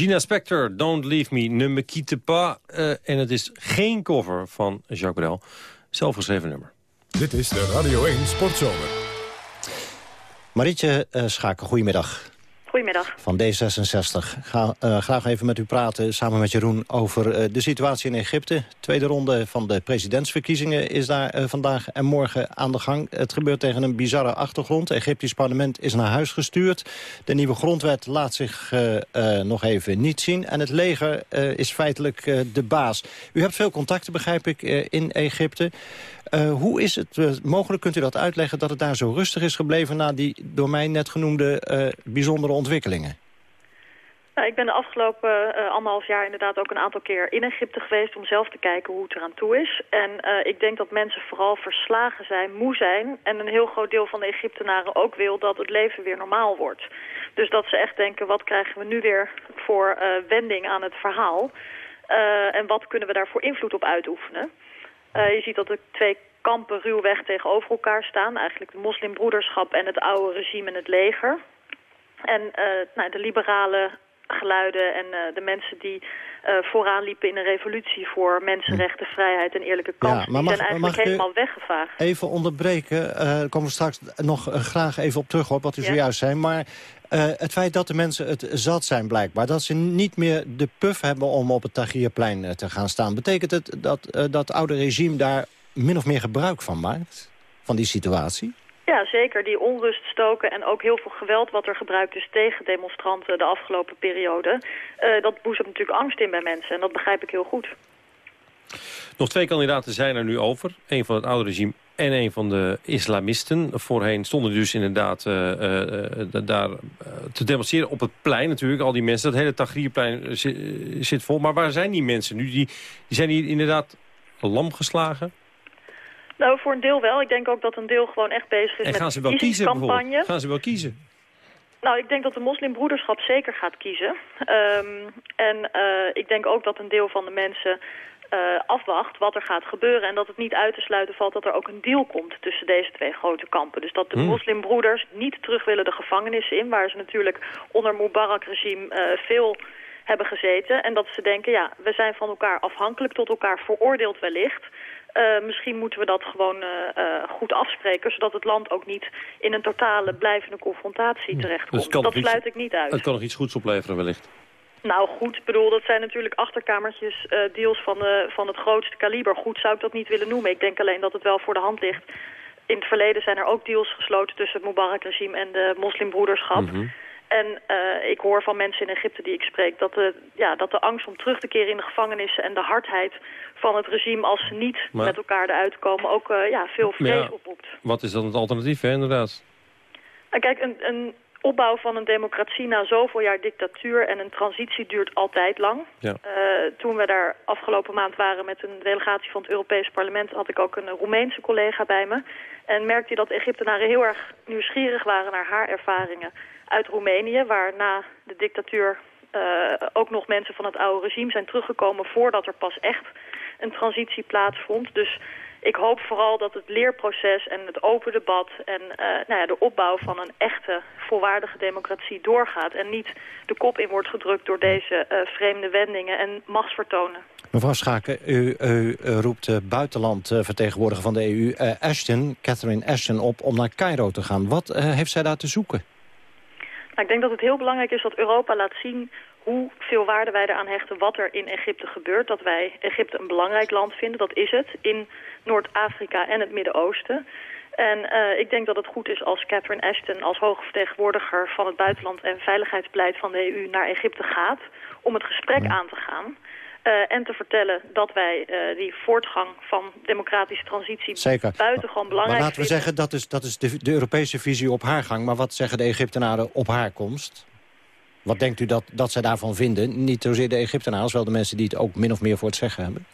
Regina Spector, Don't Leave Me, Ne Me Quitte Pas. Eh, en het is geen cover van Jacques Brel. Zelfgeschreven nummer. Dit is de Radio 1 Sportzomer. Marietje eh, Schaken, goedemiddag. Goedemiddag. Van D66. Ik ga eh, graag even met u praten, samen met Jeroen, over eh, de situatie in Egypte. Tweede ronde van de presidentsverkiezingen is daar eh, vandaag en morgen aan de gang. Het gebeurt tegen een bizarre achtergrond. Egyptisch parlement is naar huis gestuurd. De nieuwe grondwet laat zich nog even niet zien. En het leger is feitelijk de baas. U hebt veel contacten, begrijp ik, in Egypte. Eh, hoe is het eh, mogelijk, kunt u dat uitleggen... dat het daar zo rustig is gebleven... na die door mij net genoemde eh, bijzondere ontwikkelingen? Nou, ik ben de afgelopen anderhalf jaar inderdaad ook een aantal keer in Egypte geweest... om zelf te kijken hoe het eraan toe is. En ik denk dat mensen vooral verslagen zijn, moe zijn... en een heel groot deel van de Egyptenaren ook wil dat het leven weer normaal wordt. Dus dat ze echt denken, wat krijgen we nu weer voor wending aan het verhaal... En wat kunnen we daar voor invloed op uitoefenen? Eh, je ziet dat de twee kampen ruwweg tegenover elkaar staan. Eigenlijk de moslimbroederschap en het oude regime en het leger. En eh, nou, de liberale geluiden en eh, de mensen die vooraan liepen in een revolutie voor mensenrechten, vrijheid en eerlijke kansen, maar die zijn eigenlijk mag helemaal weggevaagd. Even onderbreken, daar komen we straks nog graag even op terug, hoor, wat u zojuist zei. Maar eh, het feit dat de mensen het zat zijn blijkbaar... dat ze niet meer de puff hebben om op het Tahrirplein eh, te gaan staan... betekent het dat eh, dat oude regime daar min of meer gebruik van maakt? Van die situatie? Ja, zeker. Die onrust stoken en ook heel veel geweld wat er gebruikt is tegen demonstranten de afgelopen periode. eh, dat boezemt natuurlijk angst in bij mensen en dat begrijp ik heel goed. Nog twee kandidaten zijn er nu over. Eén van het oude regime en een van de islamisten. Voorheen stonden dus inderdaad eh, eh, eh, daar te demonstreren op het plein natuurlijk. Al die mensen, dat hele eh, zit vol. Maar waar zijn die mensen nu? Die, die zijn hier inderdaad lam geslagen. Nou, voor een deel wel. Ik denk ook dat een deel gewoon echt bezig is En met gaan ze wel kiezen. Gaan ze wel kiezen? Nou, ik denk dat de moslimbroederschap zeker gaat kiezen. Ehm, en ik denk ook dat een deel van de mensen eh, afwacht wat er gaat gebeuren. En dat het niet uit te sluiten valt dat er ook een deal komt tussen deze twee grote kampen. Dus dat de Hmm. moslimbroeders niet terug willen de gevangenissen in... waar ze natuurlijk onder Mubarak-regime eh, veel hebben gezeten. En dat ze denken, ja, we zijn van elkaar afhankelijk, tot elkaar veroordeeld wellicht... Eh, misschien moeten we dat gewoon goed afspreken... zodat het land ook niet in een totale blijvende confrontatie terechtkomt. Dus dat iets- sluit ik niet uit. Het kan nog iets goeds opleveren wellicht. Nou goed, ik bedoel, dat zijn natuurlijk achterkamertjes eh, deals van, de, van het grootste kaliber. Goed zou ik dat niet willen noemen. Ik denk alleen dat het wel voor de hand ligt. In het verleden zijn er ook deals gesloten tussen het Mubarak-regime en de moslimbroederschap. Mhm. En eh, ik hoor van mensen in Egypte die ik spreek... Dat de, ja, dat de angst om terug te keren in de gevangenissen... en de hardheid van het regime als ze niet Maar- met elkaar eruit komen... ook eh, ja, veel vrees Ja. Wat is dan het alternatief, hè, inderdaad? Kijk, een, een opbouw van een democratie na zoveel jaar dictatuur... en een transitie duurt altijd lang. Ja. Eh, toen we daar afgelopen maand waren met een delegatie van het Europees Parlement... had ik ook een Roemeense collega bij me. En merkte dat Egyptenaren heel erg nieuwsgierig waren naar haar ervaringen uit Roemenië... waar na de dictatuur eh, ook nog mensen van het oude regime zijn teruggekomen... voordat er pas echt een transitie plaatsvond. Dus ik hoop vooral dat het leerproces en het open debat... en eh, nou ja, de opbouw van een echte, volwaardige democratie doorgaat... en niet de kop in wordt gedrukt door deze eh, vreemde wendingen en machtsvertonen. Mevrouw Schaken, u, u, eh, roept de buitenlandvertegenwoordiger van de EU, eh, Ashton, Catherine Ashton, op om naar Cairo te gaan. Wat eh, heeft zij daar te zoeken? Nou, ik denk dat het heel belangrijk is dat Europa laat zien hoeveel waarde wij eraan hechten wat er in Egypte gebeurt. Dat wij Egypte een belangrijk land vinden, dat is het, in Noord-Afrika en het Midden-Oosten. En eh, ik denk dat het goed is als Catherine Ashton als hoge vertegenwoordiger van het buitenland en veiligheidsbeleid van de EU naar Egypte gaat om het gesprek aan te gaan. eh, en te vertellen dat wij eh, die voortgang van democratische transitie Zeker. buitengewoon Maar belangrijk laten we vinden. zeggen, dat is, dat is de, de Europese visie op haar gang. Maar wat zeggen de Egyptenaren op haar komst? Wat denkt u dat, dat zij daarvan vinden? Niet zozeer de Egyptenaren, als wel de mensen die het ook min of meer voor het zeggen hebben.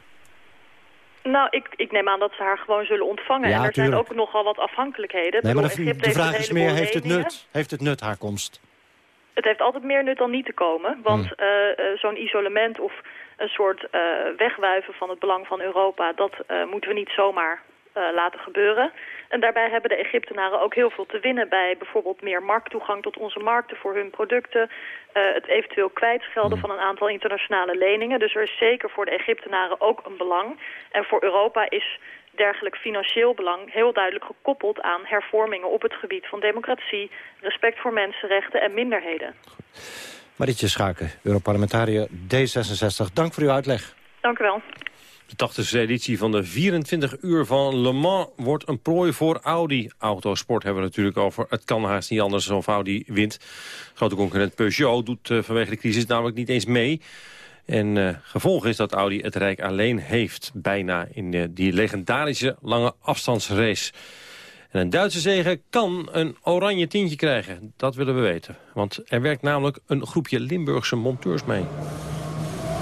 Nou, ik, ik neem aan dat ze haar gewoon zullen ontvangen. Ja, en er zijn ook nogal wat afhankelijkheden. Nee, maar de, Egypte de vraag is meer, heeft het nut? Heeft het nut haar komst? Het heeft altijd meer nut dan niet te komen. Want Hmm. eh, eh, zo'n isolement of een soort eh, wegwuiven van het belang van Europa... dat moeten we niet zomaar laten gebeuren. En daarbij hebben de Egyptenaren ook heel veel te winnen... bij bijvoorbeeld meer markttoegang tot onze markten voor hun producten... eh, het eventueel kwijtschelden van een aantal internationale leningen. Dus er is zeker voor de Egyptenaren ook een belang. En voor Europa is dergelijk financieel belang heel duidelijk gekoppeld aan hervormingen op het gebied van democratie, respect voor mensenrechten en minderheden. Maritje Schaken, Europarlementariër D66. Dank voor uw uitleg. Dank u wel. De 80e editie van de 24 uur van Le Mans wordt een prooi voor Audi. Autosport hebben we natuurlijk over. Het kan haast niet anders of Audi wint. Grote concurrent Peugeot doet eh, vanwege de crisis namelijk niet eens mee. En eh, gevolg is dat Audi het Rijk alleen heeft, bijna, in eh, die legendarische lange afstandsrace. En En een Duitse zege kan een oranje tientje krijgen. Dat willen we weten. Want er werkt namelijk een groepje Limburgse monteurs mee.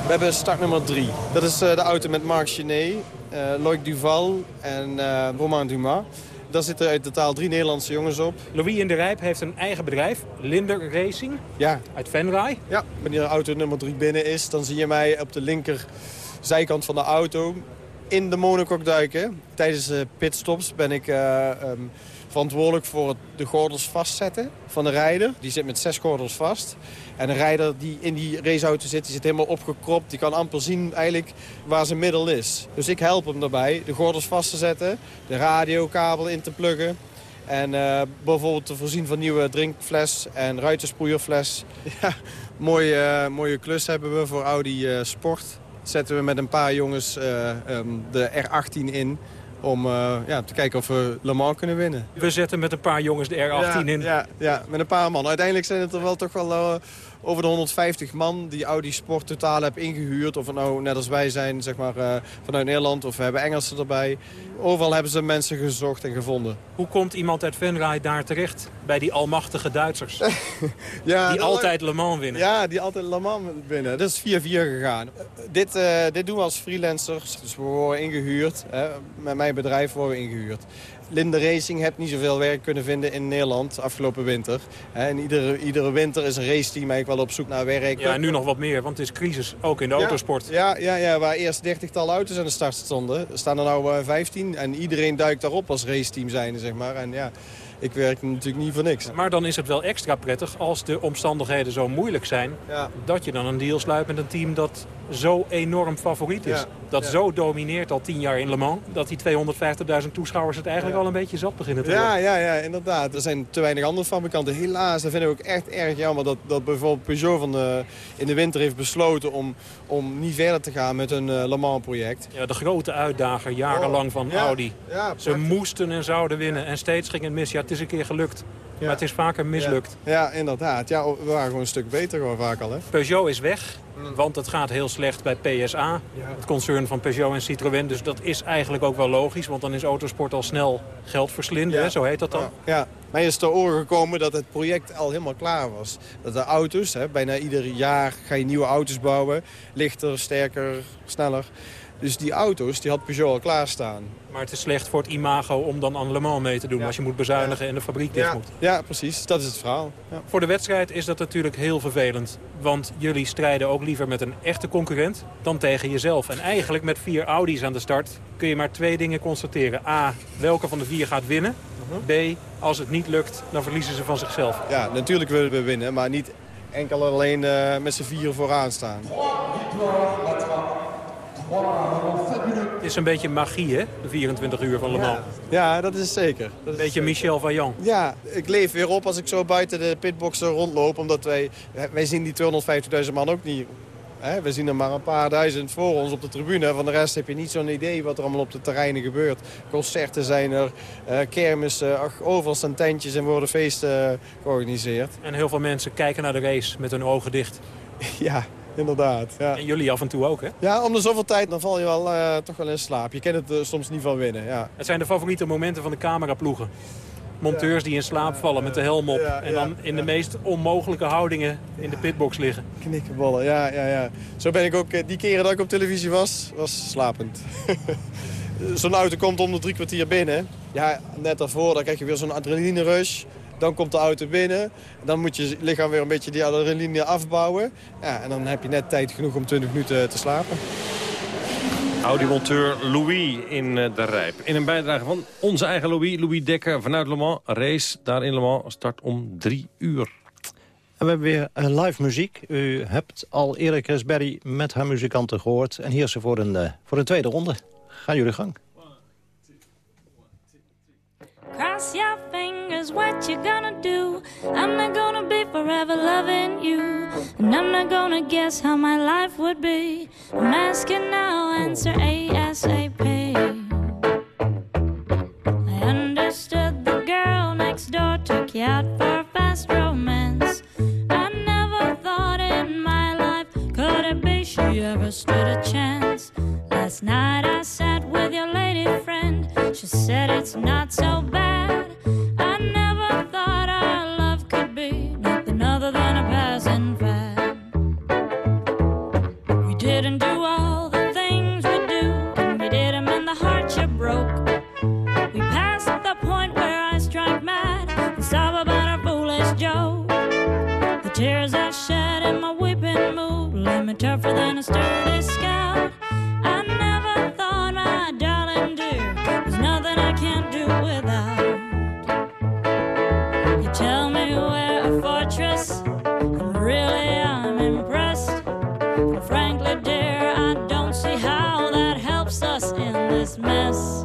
We hebben startnummer 3. Dat is eh, de auto met Marc Genet, uh, Loïc Duval en eh, Romain Dumas. Daar zitten in totaal drie Nederlandse jongens op. Louis in de Rijp heeft een eigen bedrijf, Linder Racing. Ja. Uit Venray. Ja, wanneer de auto nummer 3 binnen is, dan zie je mij op de linker zijkant van de auto in de monocoque duiken. Tijdens de pitstops ben ik uh, um, verantwoordelijk voor het, de gordels vastzetten van de rijder. Die zit met zes gordels vast. En een rijder die in die raceauto zit, die zit helemaal opgekropt. Die kan amper zien eigenlijk waar zijn middel is. Dus ik help hem daarbij de gordels vast te zetten, de radiokabel in te pluggen. En uh, bijvoorbeeld te voorzien van nieuwe drinkfles en ruitensproeierfles. Ja, mooie, uh, mooie klus hebben we voor Audi uh, Sport. Zetten we met een paar jongens um, de R18 in om uh, ja, te kijken of we Le Mans kunnen winnen. We zetten met een paar jongens de R18 ja, in. Ja, ja, met een paar man. Uiteindelijk zijn het er wel toch wel uh, over de 150 man die Audi Sport totaal hebben ingehuurd. Of het nou net als wij zijn zeg maar, uh, vanuit Nederland of we hebben Engelsen erbij. Overal hebben ze mensen gezocht en gevonden. Hoe komt iemand uit Venray daar terecht bij die almachtige Duitsers? ja, die altijd Le Mans winnen. Ja, die altijd Le Mans winnen. Dat is 4-4 gegaan. dit, uh, dit doen we als freelancers. Dus we worden ingehuurd. Hè. Met mijn bedrijf worden we ingehuurd. Linde Racing heeft niet zoveel werk kunnen vinden in Nederland afgelopen winter. En iedere, iedere winter is een raceteam eigenlijk wel op zoek naar werk. Ja, en nu nog wat meer, want het is crisis, ook in de ja, autosport. Ja, ja, ja, waar eerst dertigtal auto's aan de start stonden, staan er nou uh, 15. En iedereen duikt daarop als raceteam zijn, zeg maar. En ja, ik werk natuurlijk niet voor niks. Maar dan is het wel extra prettig als de omstandigheden zo moeilijk zijn... Ja. dat je dan een deal sluit met een team dat zo enorm favoriet is. Ja. Dat Ja. zo domineert al tien jaar in Le Mans... dat die 250.000 toeschouwers het eigenlijk Ja. al een beetje zat beginnen te Ja, worden. ja, ja, inderdaad. Er zijn te weinig andere fabrikanten. Helaas, dat vinden we ook echt erg jammer... dat, dat bijvoorbeeld Peugeot van de, in de winter heeft besloten... om, om niet verder te gaan met hun uh, Le Mans-project. Ja, de grote uitdager jarenlang van Oh, ja. Audi. Ja, Ze moesten en zouden winnen en steeds ging het mis. Ja, het is een keer gelukt, maar het is vaker mislukt. Ja, ja, inderdaad. Ja, we waren gewoon een stuk beter gewoon vaak al. Hè? Peugeot is weg, Mm. want het gaat heel slecht bij PSA. Het concern van Peugeot en Citroën. Dus dat is eigenlijk ook wel logisch, want dan is autosport al snel geld verslinden. Hè? Zo heet dat dan. Ja, mij is te oren gekomen dat het project al helemaal klaar was. Dat de auto's, hè, bijna ieder jaar ga je nieuwe auto's bouwen. Lichter, sterker, sneller. Dus die auto's die had Peugeot al klaarstaan. Maar het is slecht voor het imago om dan aan Le Mans mee te doen. Als je moet bezuinigen en de fabriek dicht Ja, moet. ja, precies. Dat is het verhaal. Ja. Voor de wedstrijd is dat natuurlijk heel vervelend. Want jullie strijden ook liever met een echte concurrent dan tegen jezelf. En eigenlijk met vier Audi's aan de start kun je maar twee dingen constateren. A, welke van de vier gaat winnen? B, als het niet lukt, dan verliezen ze van zichzelf. Ja, natuurlijk willen we winnen, maar niet enkel alleen eh, met z'n vieren vooraan staan. Het is een beetje magie, hè? De 24 uur van Le Mans. Ja, dat is zeker. Dat Een beetje Michel Vaillant. Ja, ik leef weer op als ik zo buiten de pitboxen rondloop. Omdat wij, wij zien die 250.000 man ook niet. Hè? We zien er maar een paar duizend voor ons op de tribune. Van de rest heb je niet zo'n idee wat er allemaal op de terreinen gebeurt. Concerten zijn er, eh, kermissen, ach, overal staan tentjes en worden feesten eh, georganiseerd. En heel veel mensen kijken naar de race met hun ogen dicht. Ja, inderdaad. Ja. En jullie af en toe ook, hè? Ja, om de zoveel tijd dan val je wel, eh, toch wel in slaap. Je kent het eh, soms niet van winnen, ja. Het zijn de favoriete momenten van de cameraploegen. Monteurs die in slaap vallen met de helm op. En dan in de meest onmogelijke houdingen in de pitbox liggen. Knikkenbollen, ja, ja, ja. Zo ben ik ook, eh, die keren dat ik op televisie was, was slapend. zo'n auto komt om de drie kwartier binnen. Ja, net daarvoor, dan krijg je weer zo'n adrenaline rush. Dan komt de auto binnen. Dan moet je lichaam weer een beetje die adrenaline afbouwen. Ja, en dan heb je net tijd genoeg om 20 minuten te slapen. Audi-monteur Louis in eh, de Rijp. In een bijdrage van onze eigen Louis, Louis Dekker vanuit Le Mans. Race daar in Le Mans start om drie uur. En we hebben weer eh, live muziek. U hebt al Erik Resberry met haar muzikanten gehoord. En hier is ze voor een, eh, voor een tweede ronde. Gaan jullie gang. Cross your fingers, what you gonna do? I'm not gonna be forever loving you. And I'm not gonna guess how my life would be. I'm asking now, answer ASAP. I understood the girl next door took you out for a fast romance. I never thought in my life could it be she ever stood a chance. Last night I sat with your lady friend. She said it's not so bad. Sturdy scout. I never thought, my darling dear, there's nothing I can't do without. You tell me we're a fortress, and really I'm impressed. But frankly, dear, I don't see how that helps us in this mess.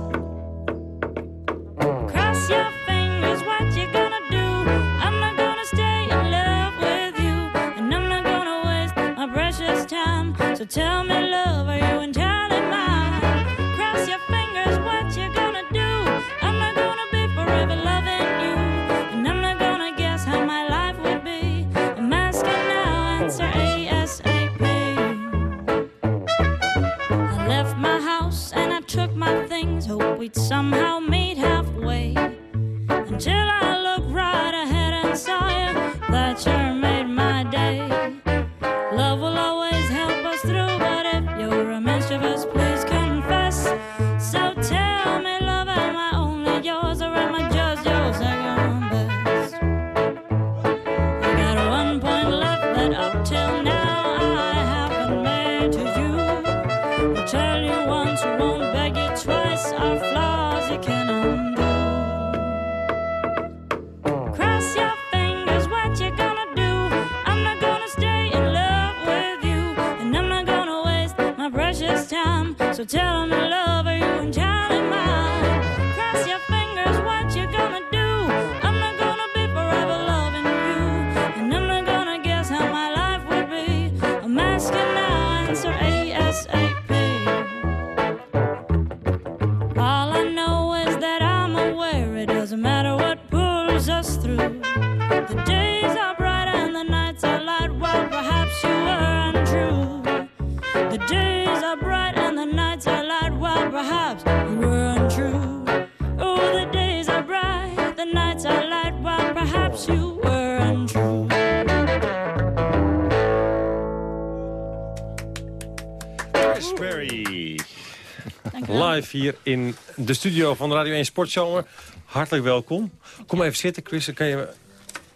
Live hier in de studio van de Radio 1 Sportzomer. Hartelijk welkom. Kom even zitten, Chris. Dan kan, je,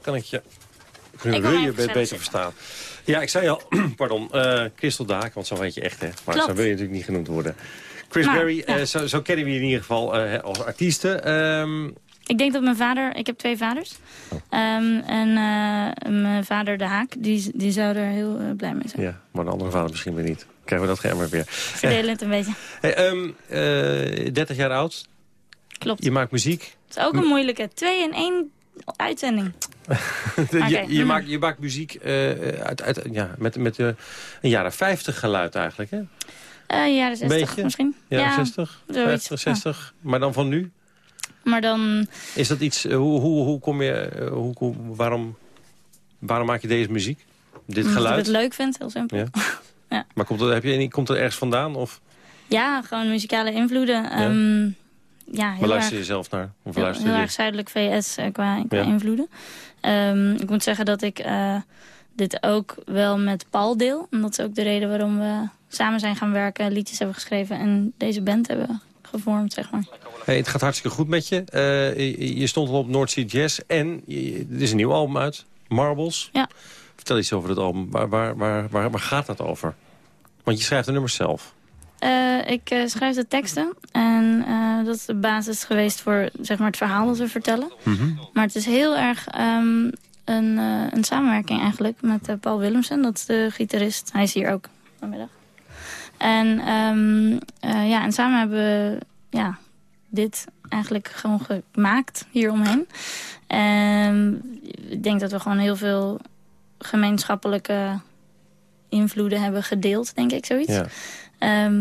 kan ik je, wil even je beter zitten. verstaan. Ja, ik zei al, pardon, eh Christel Daak, want zo weet je echt, hè. Maar Klopt. zo wil je natuurlijk niet genoemd worden. Chris Berry, ja. eh, zo, zo kennen we je in ieder geval eh, als artieste. Ehm, Ik denk dat mijn vader... Ik heb twee vaders. Oh. Ehm, en mijn vader, De Haak, die, die zou er heel blij mee zijn. ja, maar de andere vader misschien weer niet. Krijgen we dat gemmer weer. Verdelen het een beetje. Hey, ehm, eh, 30 jaar oud. Klopt. Je maakt muziek. Het is ook een moeilijke. Twee in één uitzending. je, je, maakt, je maakt muziek eh, uit, uit, ja, met, met eh, een jaren 50 geluid eigenlijk, hè? Eh jaren 60 Beetje? misschien. Jaren 60, zoiets. 50, 60. Maar dan van nu? Maar dan... Is dat iets, hoe, hoe, hoe kom je, hoe, hoe- waarom, waarom maak je deze muziek? Dit Omdat ik geluid? het leuk vind, heel simpel. Ja. Ja. Maar komt er, heb je, komt er ergens vandaan? Of, Ja, gewoon muzikale invloeden. Ehm, ja, heel maar luister je zelf naar? Of heel, luister heel je? erg zuidelijk VS eh, qua, qua Ja. invloeden. Ehm, ik moet zeggen dat ik eh, dit ook wel met Paul deel. En dat is ook de reden waarom we samen zijn gaan werken, liedjes hebben geschreven... en deze band hebben gevormd, zeg maar. Hey, het gaat hartstikke goed met je. Eh, je, je stond al op North Sea Jazz en je- er is een nieuw album uit, Marbles. Ja. Vertel iets over dat album. Waar, waar, waar, waar, waar gaat dat over? Want je schrijft de nummers zelf. Eh, ik eh, schrijf de teksten en eh, dat is de basis geweest voor zeg maar, het verhaal dat we vertellen. Maar het is heel erg ehm, een, een samenwerking eigenlijk met Paul Willemsen. Dat is de gitarist. Hij is hier ook vanmiddag. En, ehm, eh, ja, en samen hebben we ja, dit eigenlijk gewoon gemaakt hieromheen. En ik denk dat we gewoon heel veel gemeenschappelijke invloeden hebben gedeeld, denk ik, zoiets. Ja. Ehm,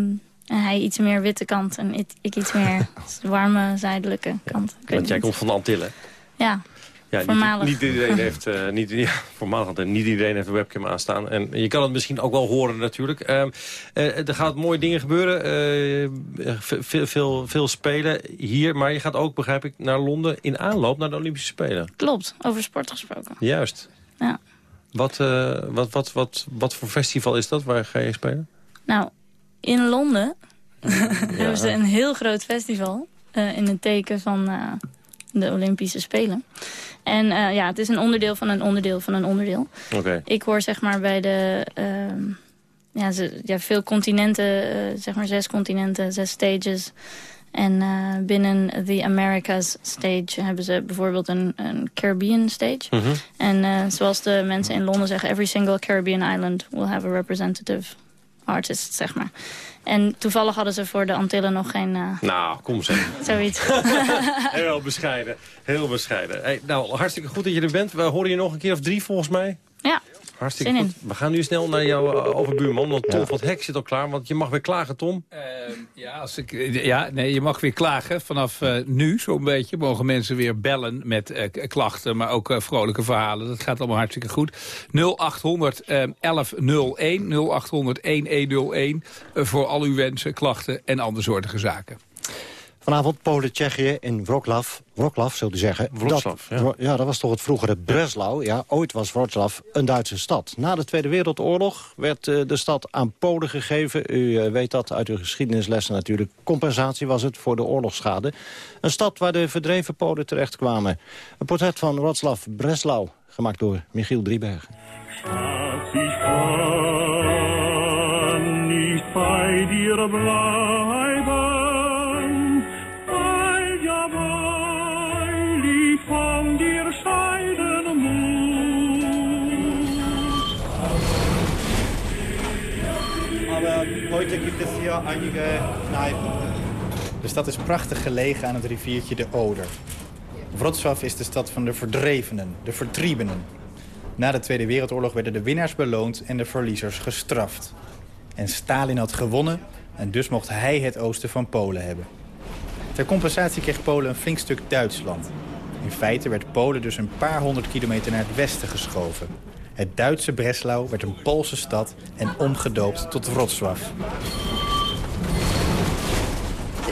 en hij iets meer witte kant en ik, ik iets meer warme zuidelijke kant. Want jij niet. komt van de Antillen. Ja, Ja, niet, Voormalig. niet iedereen heeft, eh, niet, ja, voormalig, niet iedereen heeft een webcam aanstaan. En je kan het misschien ook wel horen natuurlijk. Ehm, eh, er gaat mooie dingen gebeuren. eh, ve- veel, veel, veel spelen hier. Maar je gaat ook, begrijp ik, naar Londen in aanloop naar de Olympische Spelen. klopt. Over sport gesproken. Juist. Ja. Wat, eh, wat, wat, wat, wat voor festival is dat? Waar ga je spelen? Nou, in Londen hebben ze een heel groot festival eh, in het teken van eh, de Olympische Spelen. En ja, het is een onderdeel van een onderdeel van een onderdeel. Oké. Ik hoor zeg maar bij de, ehm, ja, ze, ja, veel continenten, zeg maar zes continenten, zes stages. En eh, binnen The Americas stage hebben ze bijvoorbeeld een, een Caribbean stage. Mhm. En eh, zoals de mensen in Londen zeggen... every single Caribbean island will have a representative artist, zeg maar. En toevallig hadden ze voor de Antillen nog geen... eh, Nou, kom zeg. Zoiets. heel bescheiden. Heel bescheiden. Hey, nou, hartstikke goed dat je er bent. We horen je nog een keer of drie volgens mij. Ja. Hartstikke Zin goed. We gaan nu snel naar jouw eh, overbuurman. Want Tom van het Hek zit al klaar. Want je mag weer klagen, Tom. Ja, als ik, ja nee, je mag weer klagen. Vanaf eh, nu, zo'n beetje, mogen mensen weer bellen met eh, klachten... maar ook eh, vrolijke verhalen. Dat gaat allemaal hartstikke goed. 0800 eh, 1101, 0800 1101... eh, voor al uw wensen, klachten en andersoortige zaken. Vanavond Polen-Tsjechië in Wroclaw. Wroclaw, zult u zeggen. Wroclaw, dat, ja. ja. dat was toch het vroegere Breslau. Ja, ooit was Wroclaw een Duitse stad. Na de Tweede Wereldoorlog werd eh, de stad aan Polen gegeven. U eh, weet dat uit uw geschiedenislessen natuurlijk. Compensatie was het voor de oorlogsschade. Een stad waar de verdreven Polen terechtkwamen. Een portret van Wroclaw Breslau, gemaakt door Michiel Driebergen. nicht heute gibt Kneipen. De stad is prachtig gelegen aan het riviertje de Oder. Wrocław is de stad van de verdrevenen, de vertriebenen. Na de Tweede Wereldoorlog werden de winnaars beloond en de verliezers gestraft. En Stalin had gewonnen en dus mocht hij het oosten van Polen hebben. Ter compensatie kreeg Polen een flink stuk Duitsland. In feite werd Polen dus een paar honderd kilometer naar het westen geschoven. Het Duitse Breslau werd een Poolse stad en omgedoopt tot Wrocław.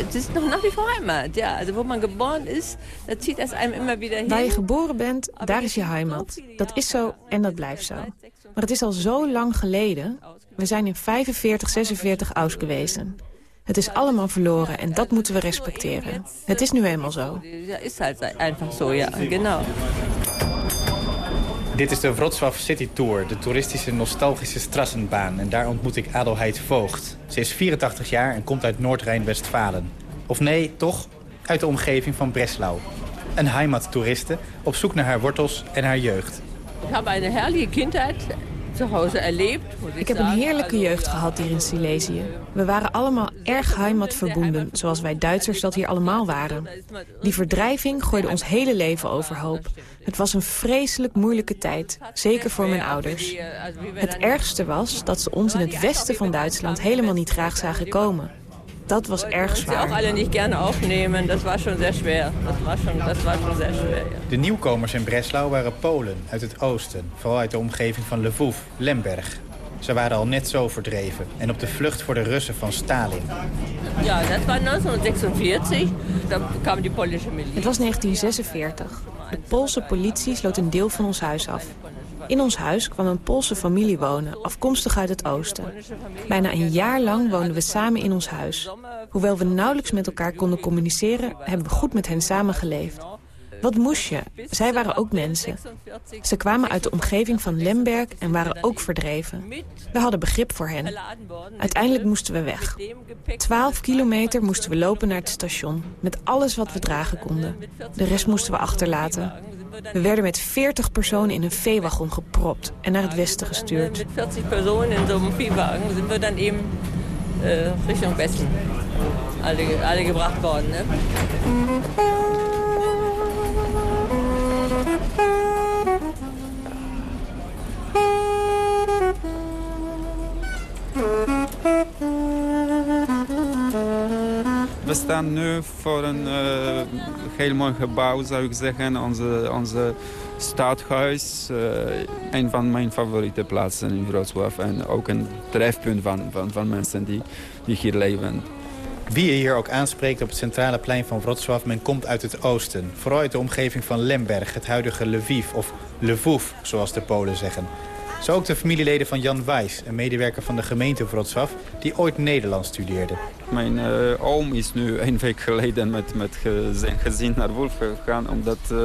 Het is nog wie vor Heimat, ja. Also wo man geboren is, dat zieht es einem immer wieder Waar je geboren bent, daar is je heimat. Dat is zo en dat blijft zo. Maar het is al zo lang geleden. We zijn in 45, 46 oud geweest. Het is allemaal verloren en dat moeten we respecteren. Het is nu eenmaal zo. Ja, is halt einfach so, ja, genau. Dit is de Wrocław City Tour, de toeristische nostalgische strassenbaan. En daar ontmoet ik Adelheid Voogd. Ze is 84 jaar en komt uit Noord-Rijn-Westfalen. Of nee, toch? Uit de omgeving van Breslau. Een heimattoeriste op zoek naar haar wortels en haar jeugd. Ich habe eine herrliche Kindheit Ik heb een heerlijke jeugd gehad hier in Silesië. We waren allemaal erg heimatverbonden, zoals wij Duitsers dat hier allemaal waren. Die verdrijving gooide ons hele leven overhoop. Het was een vreselijk moeilijke tijd, zeker voor mijn ouders. Het ergste was dat ze ons in het westen van Duitsland helemaal niet graag zagen komen. Dat was erg Sie auch zwaar. alle nicht gerne aufnehmen, das war schon sehr schwer. Das war schon, das war schon sehr schwer, ja. De nieuwkomers in Breslau waren Polen uit het oosten. Vooral uit de omgeving van Lvov, Lemberg. Ze waren al net zo verdreven en op de vlucht voor de Russen van Stalin. Ja, das war 1946. Da kam die polnische Miliz. Het was 1946. De Poolse politie sloot een deel van ons huis af. In ons huis kwam een Poolse familie wonen, afkomstig uit het oosten. Bijna een jaar lang woonden we samen in ons huis. Hoewel we nauwelijks met elkaar konden communiceren, hebben we goed met hen samengeleefd. Wat moest je? Zij waren ook mensen. Ze kwamen uit de omgeving van Lemberg en waren ook verdreven. We hadden begrip voor hen. Uiteindelijk moesten we weg. Twaalf kilometer moesten we lopen naar het station. Met alles wat we dragen konden. De rest moesten we achterlaten. We werden met 40 personen in een veewagon gepropt en naar het westen gestuurd. Mit 40 Personen in einem Viehwagen sind wir dann eben äh, Richtung Westen alle, alle gebracht worden. We staan nu voor een eh, heel mooi gebouw, zou ik zeggen. Onze, onze stadhuis. eh, een van mijn favoriete plaatsen in Wrocław. En ook een trefpunt van, van, van mensen die, die hier leven. Wie je hier ook aanspreekt op het centrale plein van Wrocław, men komt uit het oosten. Vooral uit de omgeving van Lemberg, het huidige Lviv of Lvov, zoals de Polen zeggen. Zo ook de familieleden van Jan Wijs, een medewerker van de gemeente Wrocław... die ooit Nederlands studeerde. Mijn uh, oom is nu een week geleden met, met zijn gezin naar Wolf gegaan... omdat uh,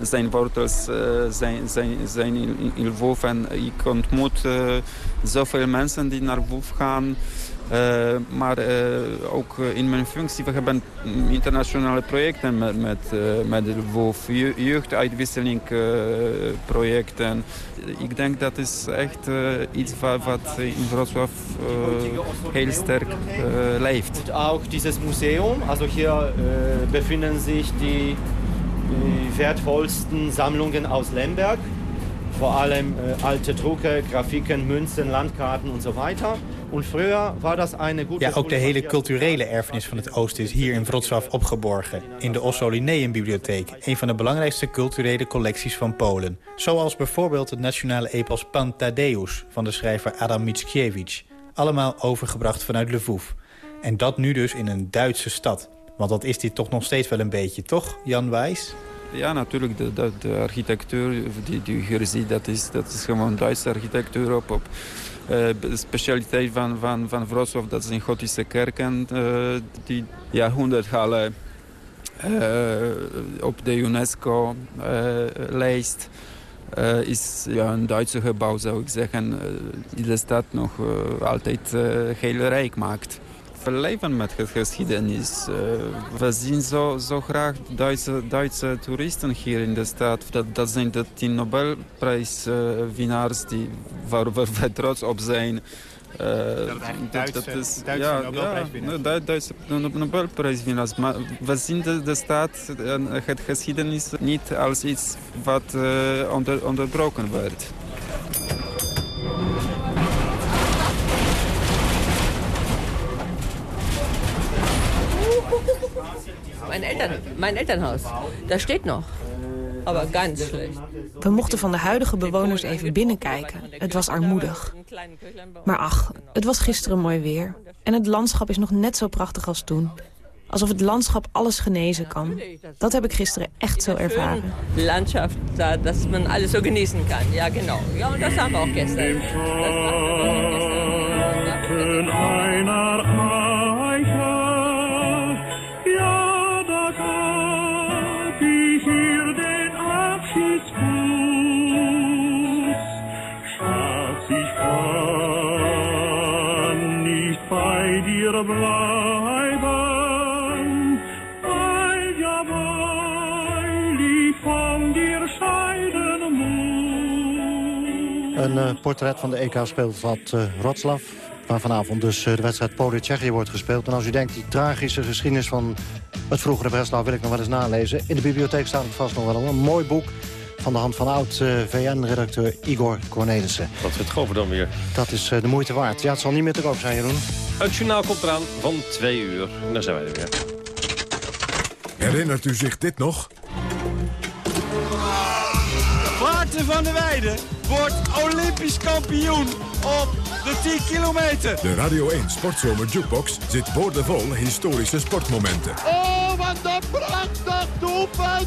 zijn wortels uh, zijn, zijn, zijn in, in. En ik ontmoet zoveel mensen die naar Wolf gaan... Uh, maar uh, ook in mijn functie, we hebben internationale projecten met, met, met de WOF, jeugduitwisseling projecten. Ik denk dat is echt iets wat, wat in Wrocław heel sterk leeft. Und auch dieses Museum, also hier befinden sich die, die wertvollsten Sammlungen aus Lemberg. Vor allem alte Drucke, Grafiken, Münzen, Landkarten und so weiter. Ja, ook de hele culturele erfenis van het Oosten is hier in Wrocław opgeborgen. In de Ossolineum-bibliotheek, een van de belangrijkste culturele collecties van Polen. Zoals bijvoorbeeld het nationale epos Pan Tadeusz van de schrijver Adam Mickiewicz. Allemaal overgebracht vanuit Lviv. En dat nu dus in een Duitse stad. Want dat is dit toch nog steeds wel een beetje, toch, Jan Wijs? Ja, natuurlijk. De, de, de architectuur die, die je hier ziet, dat is, dat is gewoon Duitse architectuur op... op specialiteit van, van, van Wrocław, dat zijn gotische kerken uh, die ja, 100 halen uh, op de UNESCO-lijst. is ja, een Duitse gebouw, zou ik zeggen, die de stad nog altijd heel rijk maakt leven met geschiedenis. we zien zo, zo graag Duitse, Duitse toeristen hier in de stad. Dat, dat zijn de tien Nobelprijswinnaars die, waar we trots op zijn. Uh, dat, dat is, Duitse ja, Nobelprijswinnaars. Ja, Duitse Nobelprijswinnaars. Maar we zien de, de staat en het geschiedenis niet als iets wat uh, onder, onderbroken wordt. Eltern, mijn Elternhaus, daar steht nog. Maar ganz schlecht. We mochten van de huidige bewoners even binnenkijken. Het was armoedig. Maar ach, het was gisteren mooi weer. En het landschap is nog net zo prachtig als toen. Alsof het landschap alles genezen kan. Dat heb ik gisteren echt zo ervaren. Landschap, dat men alles zo genießen kan. Ja, genau. Ja, en dat hebben we ook gisteren. Bleiben, weil ja weil von dir scheiden. Een uh, portret van de EK-speelstad uh, Wroclaw. Waar vanavond dus uh, de wedstrijd Polen-Tsjechië wordt gespeeld. En als u denkt, die tragische geschiedenis van het vroegere Breslau... wil ik nog wel eens nalezen. In de bibliotheek staat het vast nog wel een mooi boek van de hand van oud-VN-redacteur Igor Cornelissen. Wat vindt Gover dan weer? Dat is de moeite waard. Ja, het zal niet meer te koop zijn, Jeroen. Het journaal komt eraan van twee uur. En dan zijn wij er weer. Herinnert u zich dit nog? Maarten van der Weijden wordt Olympisch kampioen op de 10 kilometer. De Radio 1 Sportzomer Jukebox zit boordevol historische sportmomenten. Oh, wat een prachtig doelpunt!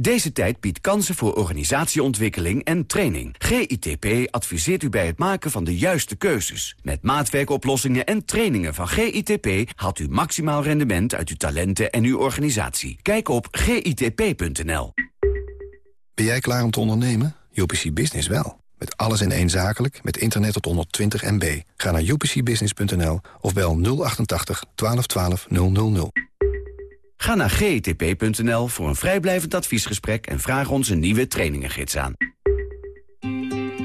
Deze tijd biedt kansen voor organisatieontwikkeling en training. GITP adviseert u bij het maken van de juiste keuzes. Met maatwerkoplossingen en trainingen van GITP... haalt u maximaal rendement uit uw talenten en uw organisatie. Kijk op gitp.nl. Ben jij klaar om te ondernemen? UPC Business wel. Met alles in één zakelijk, met internet tot 120 MB. Ga naar upcbusiness.nl of bel 088 1212 000. Ga naar gtp.nl voor een vrijblijvend adviesgesprek... en vraag ons een nieuwe trainingengids aan.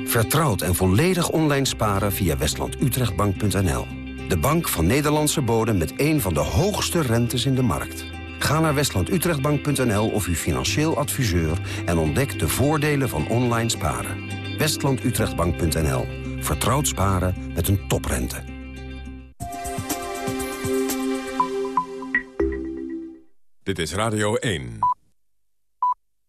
Vertrouwd en volledig online sparen via westlandutrechtbank.nl. De bank van Nederlandse bodem met een van de hoogste rentes in de markt. Ga naar westlandutrechtbank.nl of uw financieel adviseur... en ontdek de voordelen van online sparen. westlandutrechtbank.nl. Vertrouwd sparen met een toprente. Dit is Radio 1.